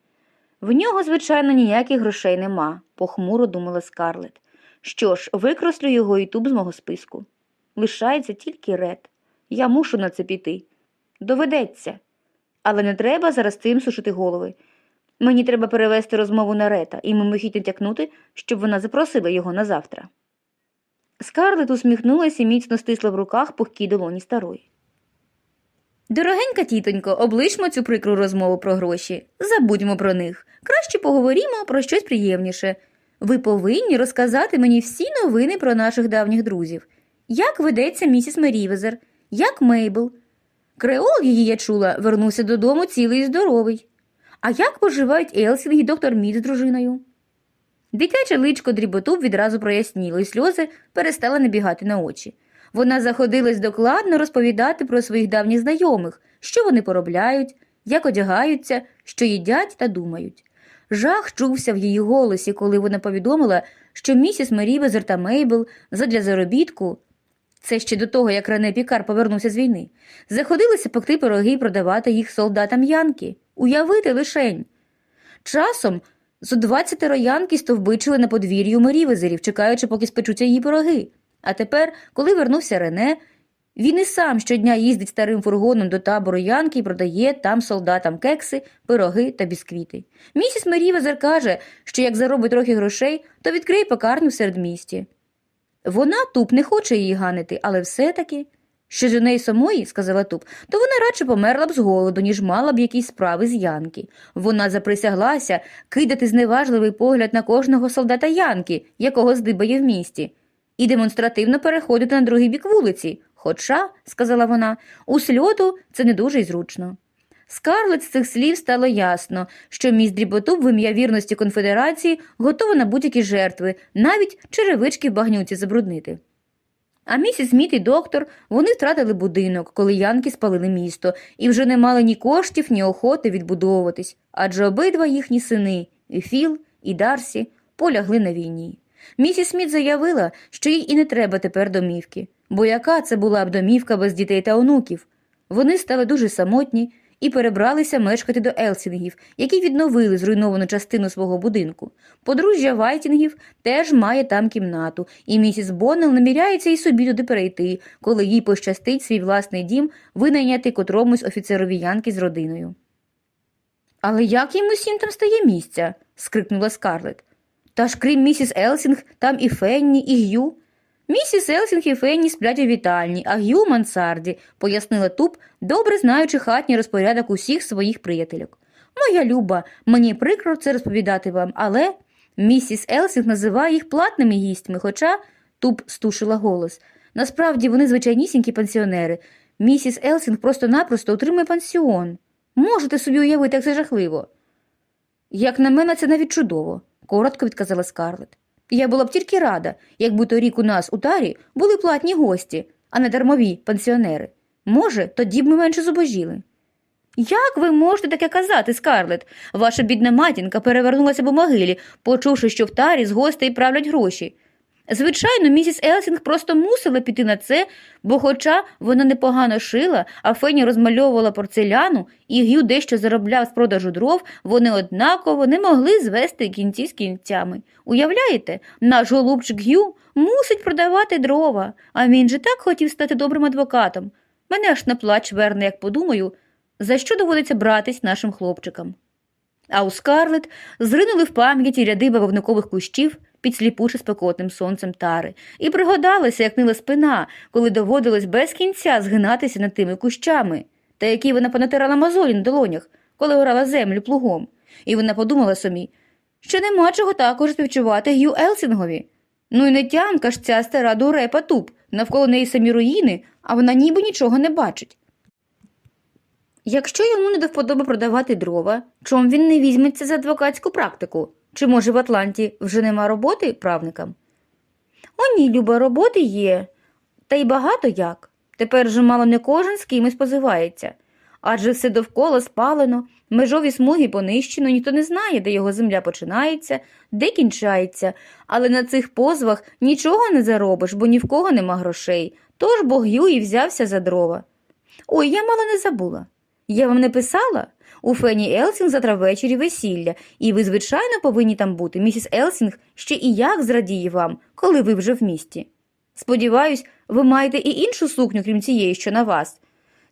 В нього, звичайно, ніяких грошей нема, похмуро думала Скарлет. Що ж, викрослю його і туб з мого списку. Лишається тільки ред. Я мушу на це піти. Доведеться. Але не треба зараз цим сушити голови. Мені треба перевести розмову на рета і мимохідь натякнути, щоб вона запросила його на завтра. Скарлет усміхнулася і міцно стисла в руках пухкі долоні старої. Дорогенька тітонько, облишмо цю прикру розмову про гроші. Забудьмо про них. Краще поговоримо про щось приємніше. Ви повинні розказати мені всі новини про наших давніх друзів. Як ведеться місіс Мерівезер, як Мейбл. Креол її, я чула, вернувся додому цілий і здоровий. А як поживають Елсінг і доктор Мід з дружиною? Дитяче личко тітки Туп відразу проясніло, і сльози перестали набігати на очі. Вона заходилась докладно розповідати про своїх давніх знайомих, що вони поробляють, як одягаються, що їдять та думають. Жах чувся в її голосі, коли вона повідомила, що місіс Меррівезер та Мейбл задля заробітку, це ще до того, як Рене Пікар повернувся з війни, заходилися пекти пироги і продавати їх солдатам Янки. Уявити лишень. Часом зо двадцятеро Янки стовбичили на подвір'ю Мерівезерів, чекаючи, поки спечуться її пироги. А тепер, коли вернувся Рене, він і сам щодня їздить старим фургоном до табору Янки і продає там солдатам кекси, пироги та бісквіти. Місіс Мерівезер каже, що як заробить трохи грошей, то відкриє пекарню в середмісті. Вона туп не хоче її ганити, але все-таки. Що ж у неї самої, сказала туп, то вона радше померла б з голоду, ніж мала б якісь справи з Янки. Вона заприсяглася кидати зневажливий погляд на кожного солдата Янки, якого здибає в місті, і демонстративно переходити на другий бік вулиці. Хоча, сказала вона, у сльоту це не дуже й зручно. Скарлет з цих слів стало ясно, що міс Дріботуб в ім'я вірності конфедерації готова на будь-які жертви, навіть черевички в багнюці забруднити. А місіс Сміт і доктор вони втратили будинок, коли янки спалили місто, і вже не мали ні коштів, ні охоти відбудовуватись, адже обидва їхні сини, і Філ, і Дарсі, полягли на війні. Місіс Сміт заявила, що їй і не треба тепер домівки, бо яка це була б домівка без дітей та онуків. Вони стали дуже самотні і перебралися мешкати до Елсінгів, які відновили зруйновану частину свого будинку. Подружжя Вайтінгів теж має там кімнату, і місіс Боннел наміряється і собі туди перейти, коли їй пощастить свій власний дім винайняти котромусь офіцерові янки з родиною. Але як їм усім там стає місця? скрикнула Скарлет. Та ж крім місіс Елсінг, там і Фенні, і Г'ю. Місіс Елсінг і Фенні сплять у вітальні, а Г'ю мансарді, пояснила Туп, добре знаючи хатній розпорядок усіх своїх приятельок. Моя люба, мені прикро це розповідати вам, але місіс Елсінг називає їх платними гістьми, хоча Туп стишила голос. Насправді вони звичайнісінькі пансіонери. Місіс Елсінг просто-напросто отримує пансіон. Можете собі уявити, як це жахливо. Як на мене, це навіть чудово, коротко відказала Скарлет. Я була б тільки рада, якби торік у нас у Тарі були платні гості, а не дармові пансіонери. Може, тоді б ми менше зубожіли. Як ви можете таке казати, Скарлет? Ваша бідна матінка перевернулася у могилі, почувши, що в Тарі з гостей правлять гроші. Звичайно, місіс Елсінг просто мусила піти на це, бо, хоча вона непогано шила, а Фенні розмальовувала порцеляну і Г'ю дещо заробляв з продажу дров, вони однаково не могли звести кінці з кінцями. Уявляєте, наш голубчик Г'ю мусить продавати дрова, а він же так хотів стати добрим адвокатом. Мене аж на плач верне, як подумаю, за що доводиться братись нашим хлопчикам. А у Скарлет зринули в пам'яті ряди бавовникових кущів під сліпуче спекотним сонцем тари, і пригадалася, як нила спина, коли доводилось без кінця згинатися над тими кущами, та які вона понатирала мозолі на долонях, коли орала землю плугом. І вона подумала собі, що нема чого також співчувати Г'ю Елсінгові. Ну і не тямка ж ця стара дурепа туп, навколо неї самі руїни, а вона ніби нічого не бачить. Якщо йому не до вподоби продавати дрова, чом він не візьметься за адвокатську практику? Чи, може, в Атланті вже нема роботи правникам? О, ні, люба, роботи є, та й багато як. Тепер же мало не кожен з кимось позивається. Адже все довкола спалено, межові смуги понищено, ніхто не знає, де його земля починається, де кінчається, але на цих позвах нічого не заробиш, бо ні в кого нема грошей. Тож Г'ю і взявся за дрова. Ой, я мало не забула. Я вам не писала? У Фенні Елсінг завтра ввечері весілля, і ви, звичайно, повинні там бути. Місіс Елсінг ще і як зрадіє вам, коли ви вже в місті. Сподіваюсь, ви маєте і іншу сукню, крім цієї, що на вас.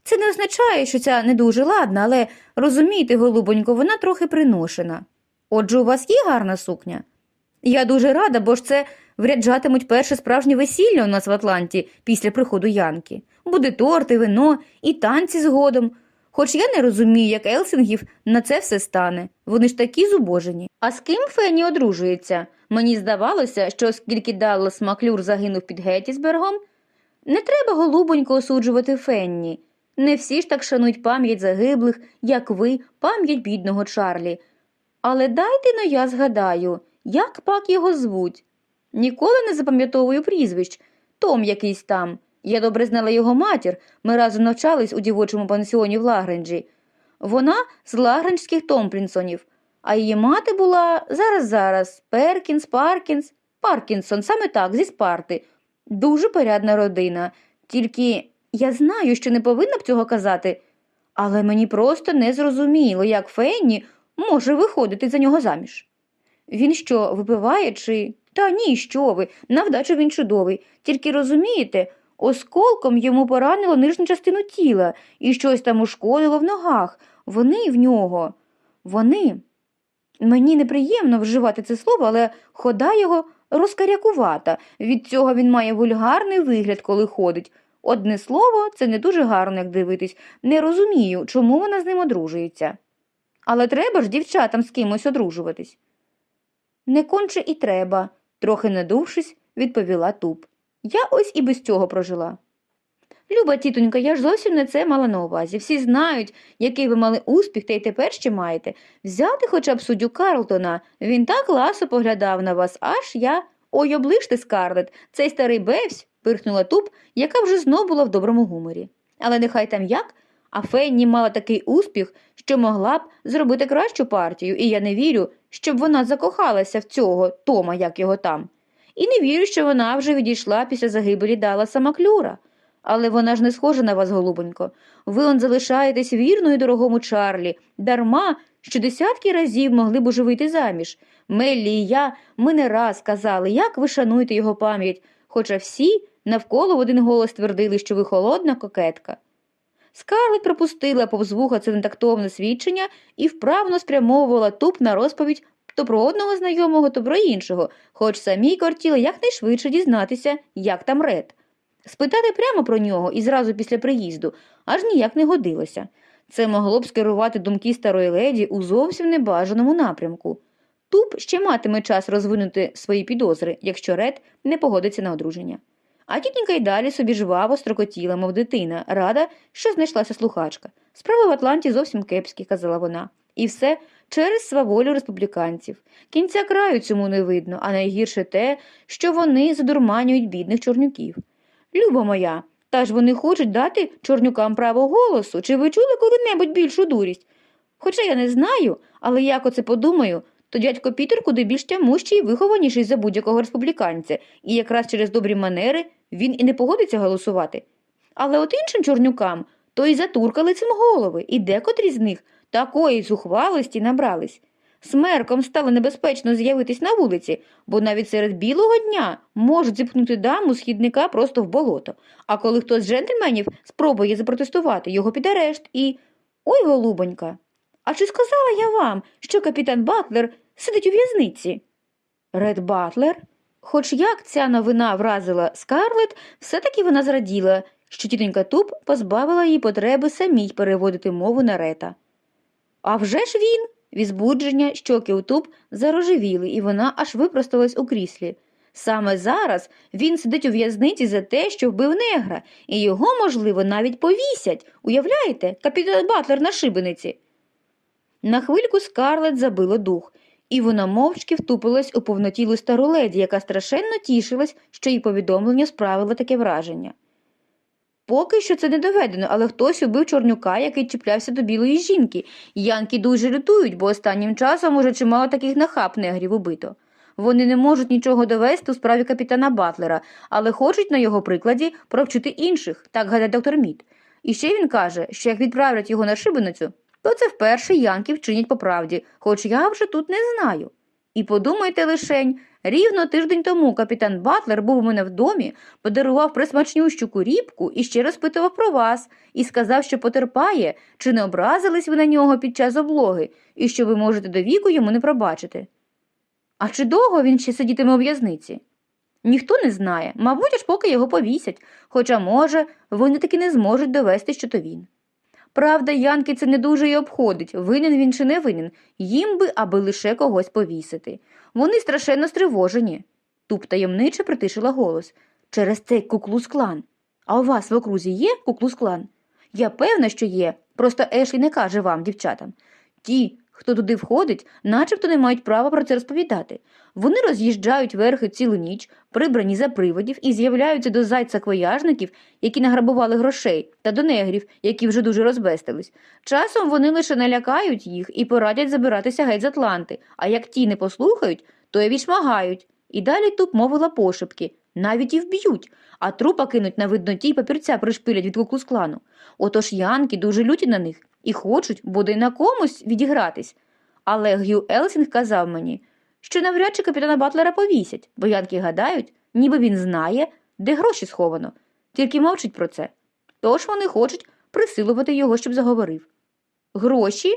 Це не означає, що ця не дуже ладна, але розумієте, голубонько, вона трохи приношена. Отже, у вас є гарна сукня? Я дуже рада, бо ж це вряджатимуть перше справжнє весілля у нас в Атланті після приходу Янки. Буде торт і вино, і танці згодом. Хоч я не розумію, як Елсінгів на це все стане. Вони ж такі зубожені. А з ким Фенні одружується? Мені здавалося, що оскільки Даллас Маклюр загинув під Геттісбергом, не треба голубонько осуджувати Фенні. Не всі ж так шанують пам'ять загиблих, як ви, пам'ять бідного Чарлі. Але дайте но я згадаю, як пак його звуть. Ніколи не запам'ятовую прізвищ, Том якийсь там. Я добре знала його матір, ми разом навчались у дівочому пансіоні в Лагренджі. Вона з лагренджських Томплінсонів, а її мати була зараз зараз Перкінс, Паркінс, Паркінсон, саме так, зі Спарти. Дуже порядна родина. Тільки я знаю, що не повинна б цього казати, але мені просто не зрозуміло, як Фенні може виходити за нього заміж. Він що, випиває чи. Та ні, що ви, на вдачу він чудовий. Тільки розумієте, осколком йому поранило нижню частину тіла і щось там ушкодило в ногах. Вони в нього. Вони. Мені неприємно вживати це слово, але хода його розкарякувата. Від цього він має вульгарний вигляд, коли ходить. Одне слово, це не дуже гарно, як дивитись. Не розумію, чому вона з ним одружується. Але треба ж дівчатам з кимось одружуватись. Не конче і треба, трохи надувшись, відповіла туп. Я ось і без цього прожила. Люба тітонька, я ж зовсім не це мала на увазі. Всі знають, який ви мали успіх, та й тепер ще маєте. Взяти хоча б суддю Карлтона. Він так ласо поглядав на вас, аж я. Ой, оближте, Скарлет, цей старий бевсь, пирхнула туп, яка вже знов була в доброму гуморі. Але нехай там як, а Фенні мала такий успіх, що могла б зробити кращу партію, і я не вірю, щоб вона закохалася в цього Тома, як його там. І не вірю, що вона вже відійшла після загибелі Далласа Маклюра. Але вона ж не схожа на вас, голубонько. Ви он залишаєтесь вірною дорогому Чарлі, дарма, що десятки разів могли б уже вийти заміж. Меллі і я, ми не раз казали, як ви шануєте його пам'ять, хоча всі навколо в один голос твердили, що ви холодна кокетка. Скарлет пропустила повз вуха це нетактовне свідчення і вправно спрямовувала туп на розповідь то про одного знайомого, то про іншого, хоч самій кортіли якнайшвидше дізнатися, як там ред. Спитати прямо про нього і зразу після приїзду аж ніяк не годилося. Це могло б скерувати думки старої леді у зовсім небажаному напрямку. Туп ще матиме час розвинути свої підозри, якщо Ред не погодиться на одруження. А тітенька й далі собі жваво строкотіла, мов дитина, рада, що знайшлася слухачка. Справи в Атланті зовсім кепські, казала вона. І все через сваволю республіканців. Кінця краю цьому не видно, а найгірше те, що вони задурманюють бідних чорнюків. Любо моя, та ж вони хочуть дати чорнюкам право голосу. Чи ви чули коли-небудь більшу дурість? Хоча я не знаю, але як оце подумаю, то дядько Пітер куди більш тямущий і вихованіший за будь-якого республіканця, і якраз через добрі манери він і не погодиться голосувати. Але от іншим чорнюкам то й затуркали цим голови, і декотрі з них такої зухвалості набрались. Смерком стало небезпечно з'явитись на вулиці, бо навіть серед білого дня можуть зіпхнути даму з хідника просто в болото. А коли хтось з джентльменів спробує запротестувати, його під арешт і. Ой, голубонька. А чи сказала я вам, що капітан Батлер сидить у в'язниці? Рет Батлер? Хоч як ця новина вразила Скарлет, все-таки вона зраділа, що тітонька Туп позбавила її потреби самій переводити мову на Рета. А вже ж він. Від збудження щоки у Туп зарожевіли, і вона аж випросталась у кріслі. Саме зараз він сидить у в'язниці за те, що вбив негра, і його, можливо, навіть повісять. Уявляєте, капітан Батлер на шибениці. На хвильку Скарлет забило дух, і вона мовчки втупилась у повнотілу стару леді, яка страшенно тішилась, що її повідомлення справило таке враження. Поки що це не доведено, але хтось убив чорнюка, який чіплявся до білої жінки. Янки дуже лютують, бо останнім часом уже чимало таких нахаб негрів убито. Вони не можуть нічого довести у справі капітана Батлера, але хочуть на його прикладі провчити інших, так гадає доктор Мід. І ще він каже, що як відправлять його на шибеницю, то це вперше янки вчинять по правді, хоч я вже тут не знаю. І подумайте лишень, рівно тиждень тому капітан Батлер був у мене в домі, подарував присмачнющу куріпку і ще розпитував про вас, і сказав, що потерпає, чи не образились ви на нього під час облоги, і що ви можете до віку йому не пробачити. А чи довго він ще сидітиме у в'язниці? Ніхто не знає, мабуть, аж поки його повісять, хоча, може, вони таки не зможуть довести, що то він. Правда, Янки це не дуже й обходить, винен він чи не винен, їм би, аби лише когось повісити. Вони страшенно стривожені. Туп таємниче притишила голос. Через цей куклус клан. А у вас в окрузі є куклус клан? Я певна, що є. Просто Ешлі не каже вам, дівчатам. Ті, хто туди входить, начебто не мають права про це розповідати. Вони роз'їжджають верхи цілу ніч, прибрані за приводів, і з'являються до зайця квояжників, які награбували грошей, та до негрів, які вже дуже розбестились. Часом вони лише налякають їх і порадять забиратися геть з Атланти, а як ті не послухають, то й відшмагають. І Дріботуп мовила пошепки, навіть і вб'ють, а трупа кинуть на видноті й папірця пришпилять від Ку-Клукс-Клану. Отож янки дуже люті на них і хочуть бодай на комусь відігратись. Але Г'ю Елсінг казав мені, що навряд чи капітана Батлера повісять, бо янки гадають, ніби він знає, де гроші сховано, тільки мовчить про це. Тож вони хочуть присилувати його, щоб заговорив. Гроші?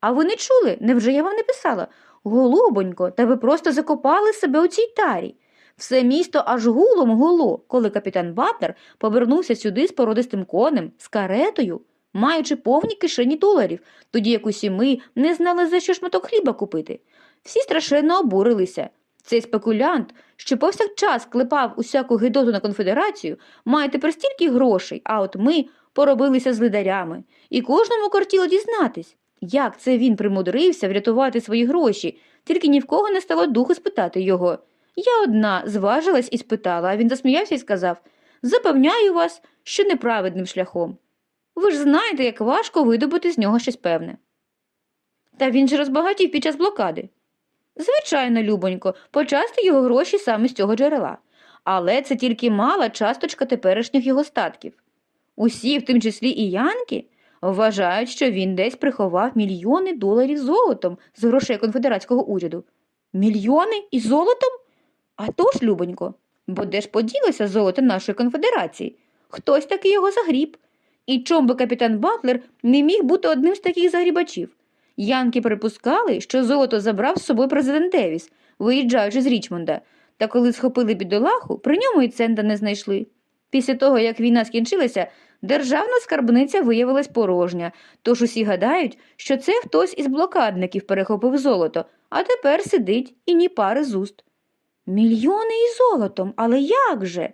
А ви не чули? Невже я вам не писала? Голубонько, та ви просто закопали себе у цій тарі. Все місто аж гулом гуло, коли капітан Батлер повернувся сюди з породистим конем, з каретою, маючи повні кишені доларів, тоді як усі ми не знали, за що шматок хліба купити. Всі страшенно обурилися. Цей спекулянт, що повсякчас клепав усяку гидоту на конфедерацію, має тепер стільки грошей, а от ми поробилися з лидарями, і кожному кортіло дізнатись, як це він примудрився врятувати свої гроші, тільки ні в кого не стало духу спитати його. Я одна зважилась і спитала, а він засміявся і сказав Запевняю вас, що неправедним шляхом. Ви ж знаєте, як важко видобути з нього щось певне. Та він же розбагатів під час блокади. Звичайно, любонько, почасти його гроші саме з цього джерела. Але це тільки мала часточка теперішніх його статків. Усі, в тим числі і Янки, вважають, що він десь приховав мільйони доларів золотом з грошей конфедератського уряду. Мільйони і золотом? А то ж, любонько, бо де ж поділося золото нашої конфедерації? Хтось таки його загріб. І чом би капітан Батлер не міг бути одним з таких загрібачів? Янки припускали, що золото забрав з собою президент Девіс, виїжджаючи з Річмонда, та коли схопили бідолаху, при ньому і цента не знайшли. Після того, як війна скінчилася, державна скарбниця виявилась порожня, тож усі гадають, що це хтось із блокадників перехопив золото, а тепер сидить і ні пари з уст. Мільйони із золотом, але як же?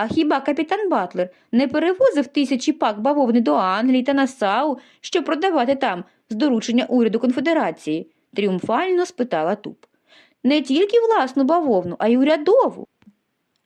А хіба капітан Батлер не перевозив тисячі пак бавовни до Англії та Насау, щоб продавати там з доручення уряду конфедерації? тріумфально спитала Туп. Не тільки власну бавовну, а й урядову.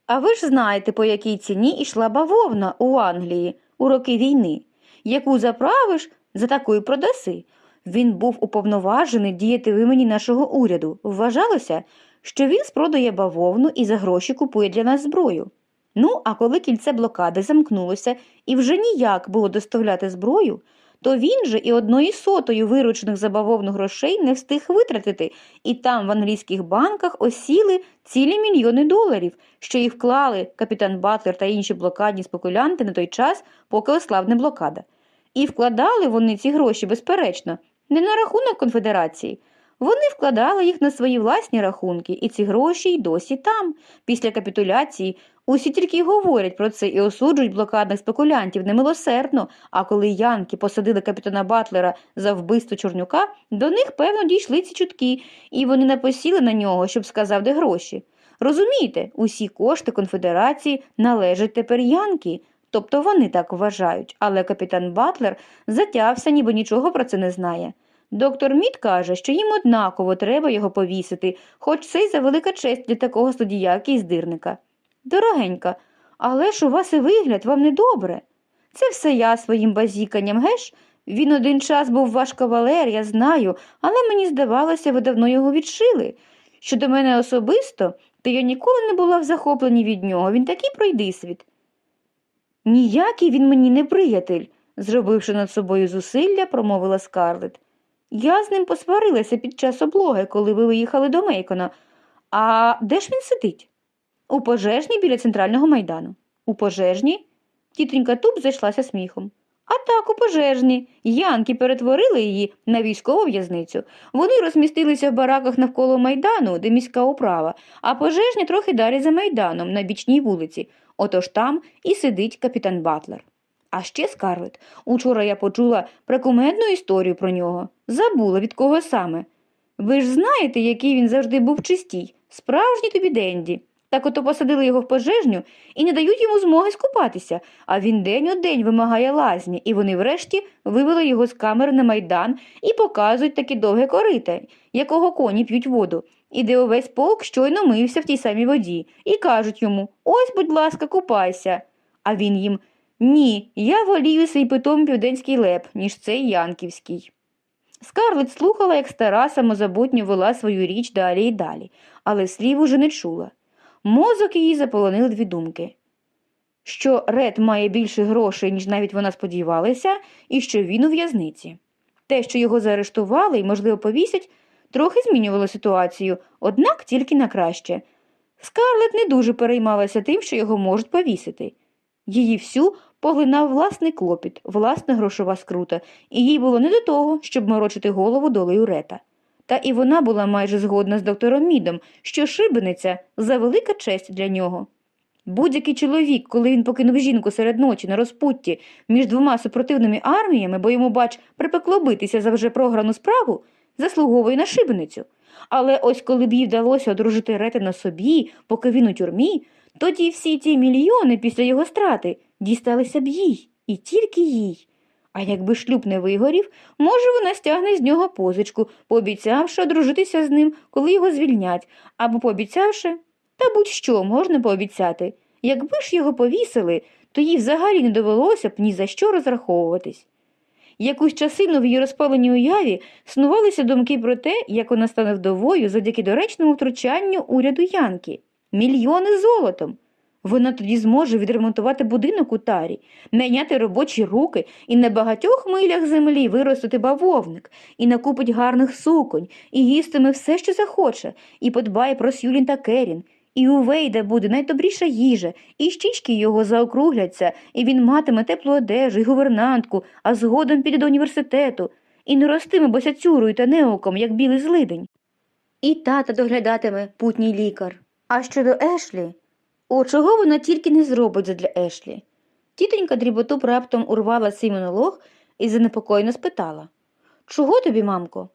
А ви ж знаєте, по якій ціні йшла бавовна у Англії у роки війни, яку заправиш, за такою продаси. Він був уповноважений діяти в імені нашого уряду. Вважалося, що він спродає бавовну і за гроші купує для нас зброю. Ну, а коли кільце блокади замкнулося і вже ніяк було доставляти зброю, то він же і одної сотою виручених за бавовну грошей не встиг витратити, і там в англійських банках осіли цілі мільйони доларів, що їх вклали капітан Батлер та інші блокадні спекулянти на той час, поки ослабне блокада. І вкладали вони ці гроші, безперечно, не на рахунок конфедерації. Вони вкладали їх на свої власні рахунки, і ці гроші й досі там. Після капітуляції усі тільки й говорять про це і осуджують блокадних спекулянтів немилосердно. А коли янки посадили капітана Батлера за вбивство Чорнюка, до них, певно, дійшли ці чутки, і вони напосіли на нього, щоб сказав, де гроші. Розумієте, усі кошти конфедерації належать тепер янки. Тобто вони так вважають, але капітан Батлер затявся, ніби нічого про це не знає. Доктор Мід каже, що їм однаково треба його повісити, хоч це й за велика честь для такого студіяки і здирника. Дорогенька, але ж у вас і вигляд вам недобре. Це все я своїм базіканням, геш? Він один час був ваш кавалер, я знаю, але мені здавалося, ви давно його відшили. Щодо мене особисто, то я ніколи не була в захопленні від нього, він такий пройдисвіт. Ніякий він мені не приятель, зробивши над собою зусилля, промовила Скарлет. Я з ним посварилася під час облоги, коли ви виїхали до Мейкона. А де ж він сидить? У пожежній біля центрального майдану. У пожежній? Тітонька Туб зайшлася сміхом. А так, у пожежні. Янки перетворили її на військову в'язницю. Вони розмістилися в бараках навколо майдану, де міська управа, а пожежня трохи далі за майданом, на бічній вулиці. Отож там і сидить капітан Батлер. А ще Скарлет. Учора я почула прикумедну історію про нього. Забула, від кого саме. Ви ж знаєте, який він завжди був чистій, справжній тобі Денді. Так ото посадили його в пожежню і не дають йому змоги скупатися, а він день у день вимагає лазні, і вони врешті вивели його з камери на майдан і показують таке довге корите, якого коні п'ють воду, і де увесь полк щойно мився в тій самій воді, і кажуть йому Ось, будь ласка, купайся. А він їм Ні, я волію свій питом південський леп, ніж цей янківський. Скарлет слухала, як стара самозабутньо вела свою річ далі і далі, але слів уже не чула. Мозок її заполонили дві думки. Що Ред має більше грошей, ніж навіть вона сподівалася, і що він у в'язниці. Те, що його заарештували і, можливо, повісять, трохи змінювало ситуацію, однак тільки на краще. Скарлет не дуже переймалася тим, що його можуть повісити. Її всю поглинав власний клопіт, власна грошова скрута, і їй було не до того, щоб морочити голову долею Рета. Та і вона була майже згодна з доктором Мідом, що шибениця завелика честь для нього. Будь-який чоловік, коли він покинув жінку серед ночі на розпутті між двома супротивними арміями, бо йому, бач, припекло битися за вже програну справу, заслуговує на шибеницю. Але ось коли б їй вдалося одружити Рета на собі, поки він у тюрмі, тоді всі ті мільйони після його страти дісталися б їй, і тільки їй. А якби шлюб не вигорів, може, вона стягне з нього позичку, пообіцявши одружитися з ним, коли його звільнять, або пообіцявши, та будь-що можна пообіцяти. Якби ж його повісили, то їй взагалі не довелося б ні за що розраховуватись. Якусь часину в її розпаленій уяві снувалися думки про те, як вона стане вдовою завдяки доречному втручанню уряду Янки. Мільйони золотом. Вона тоді зможе відремонтувати будинок у тарі, найняти робочі руки і на багатьох милях землі виростити бавовник, і накупить гарних суконь, і їстиме все, що захоче, і подбає про Сюлін та Керін. І у Вейда буде найдобріша їжа, і щічки його заокругляться, і він матиме теплу одежу, і гувернантку, а згодом піде до університету, і не ростиме босяцюрою та неоком, як білий злидень. І тата доглядатиме путній лікар. А щодо Ешлі, о, чого вона тільки не зробить задля Ешлі? Тітонька дріботуб раптом урвала свій монолог і занепокоєно спитала Чого тобі, мамко?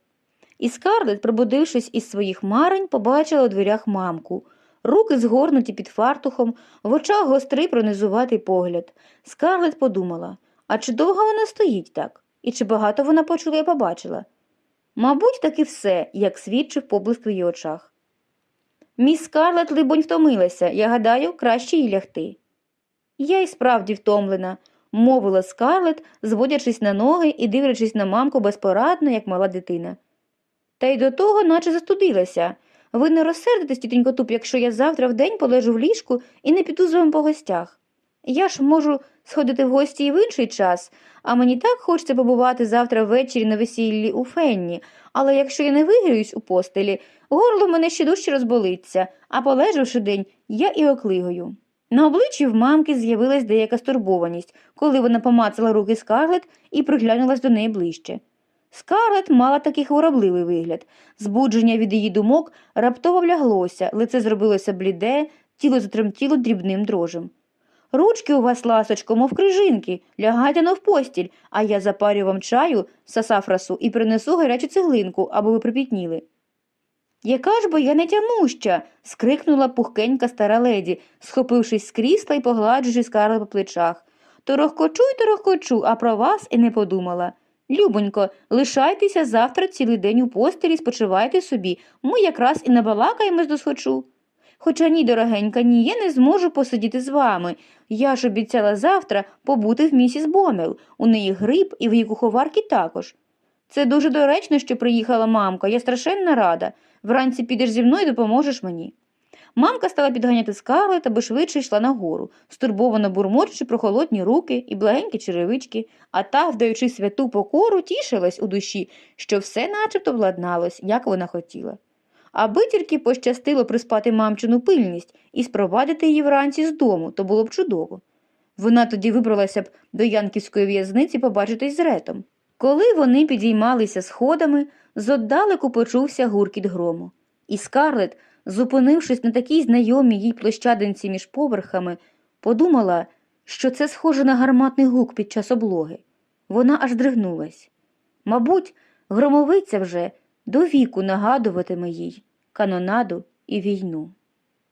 І Скарлет, пробудившись із своїх марень, побачила у дверях мамку. Руки згорнуті під фартухом, в очах гострий пронизуватий погляд. Скарлет подумала, а чи довго вона стоїть так? І чи багато вона почула і побачила? Мабуть, таки все, як свідчив поблиск в її очах. Міс Скарлет, либонь, втомилася, я гадаю, краще їй лягти. Я й справді втомлена, мовила Скарлет, зводячись на ноги і дивлячись на мамку безпорадно, як мала дитина. Та й до того, наче застудилася. Ви не розсердитесь, тітонько Туп, якщо я завтра вдень полежу в ліжку і не піду з вами по гостях. Я ж можу сходити в гості і в інший час, а мені так хочеться побувати завтра ввечері на весіллі у Фенні, але якщо я не виграюсь у постелі, горло мене ще дужче розболиться, а полежавши день, я і оклигаю. На обличчі в мамки з'явилась деяка стурбованість, коли вона помацала руки Скарлет і приглянулась до неї ближче. Скарлет мала такий хворобливий вигляд. Збудження від її думок раптово вляглося, лице зробилося бліде, тіло затремтіло дрібним дрожем. Ручки у вас, ласочко, мов крижинки, лягайте но в постіль, а я запарю вам чаю сасафрасу і принесу гарячу цеглинку, аби ви припітніли. Яка ж бо я не тямуща. скрикнула пухкенька стара леді, схопившись з крісла і погладжуючи Скарлет по плечах. Торохкочу й торохкочу, а про вас і не подумала. Любонько, лишайтеся завтра цілий день у постелі, спочивайте собі, ми якраз і набалакаємось до схочу. Хоча ні, дорогенька, ні, я не зможу посидіти з вами. Я ж обіцяла завтра побути в місіс Бомел. У неї гриб і в її куховарки також. Це дуже доречно, що приїхала мамка, я страшенно рада. Вранці підеш зі мною і допоможеш мені. Мамка стала підганяти скарлет, аби швидше йшла нагору, стурбовано бурмочучи про холодні руки і благенькі черевички, а та, вдаючи святу покору, тішилась у душі, що все начебто владналось, як вона хотіла. Аби тільки пощастило приспати мамчину пильність і спровадити її вранці з дому, то було б чудово. Вона тоді вибралася б до Янківської в'язниці побачитись з ретом. Коли вони підіймалися сходами, зоддалеку почувся гуркіт грому. І Скарлет, зупинившись на такій знайомій їй площадинці між поверхами, подумала, що це схоже на гарматний гук під час облоги. Вона аж дригнулась. Мабуть, громовиця вже до віку нагадуватиме їй канонаду і війну.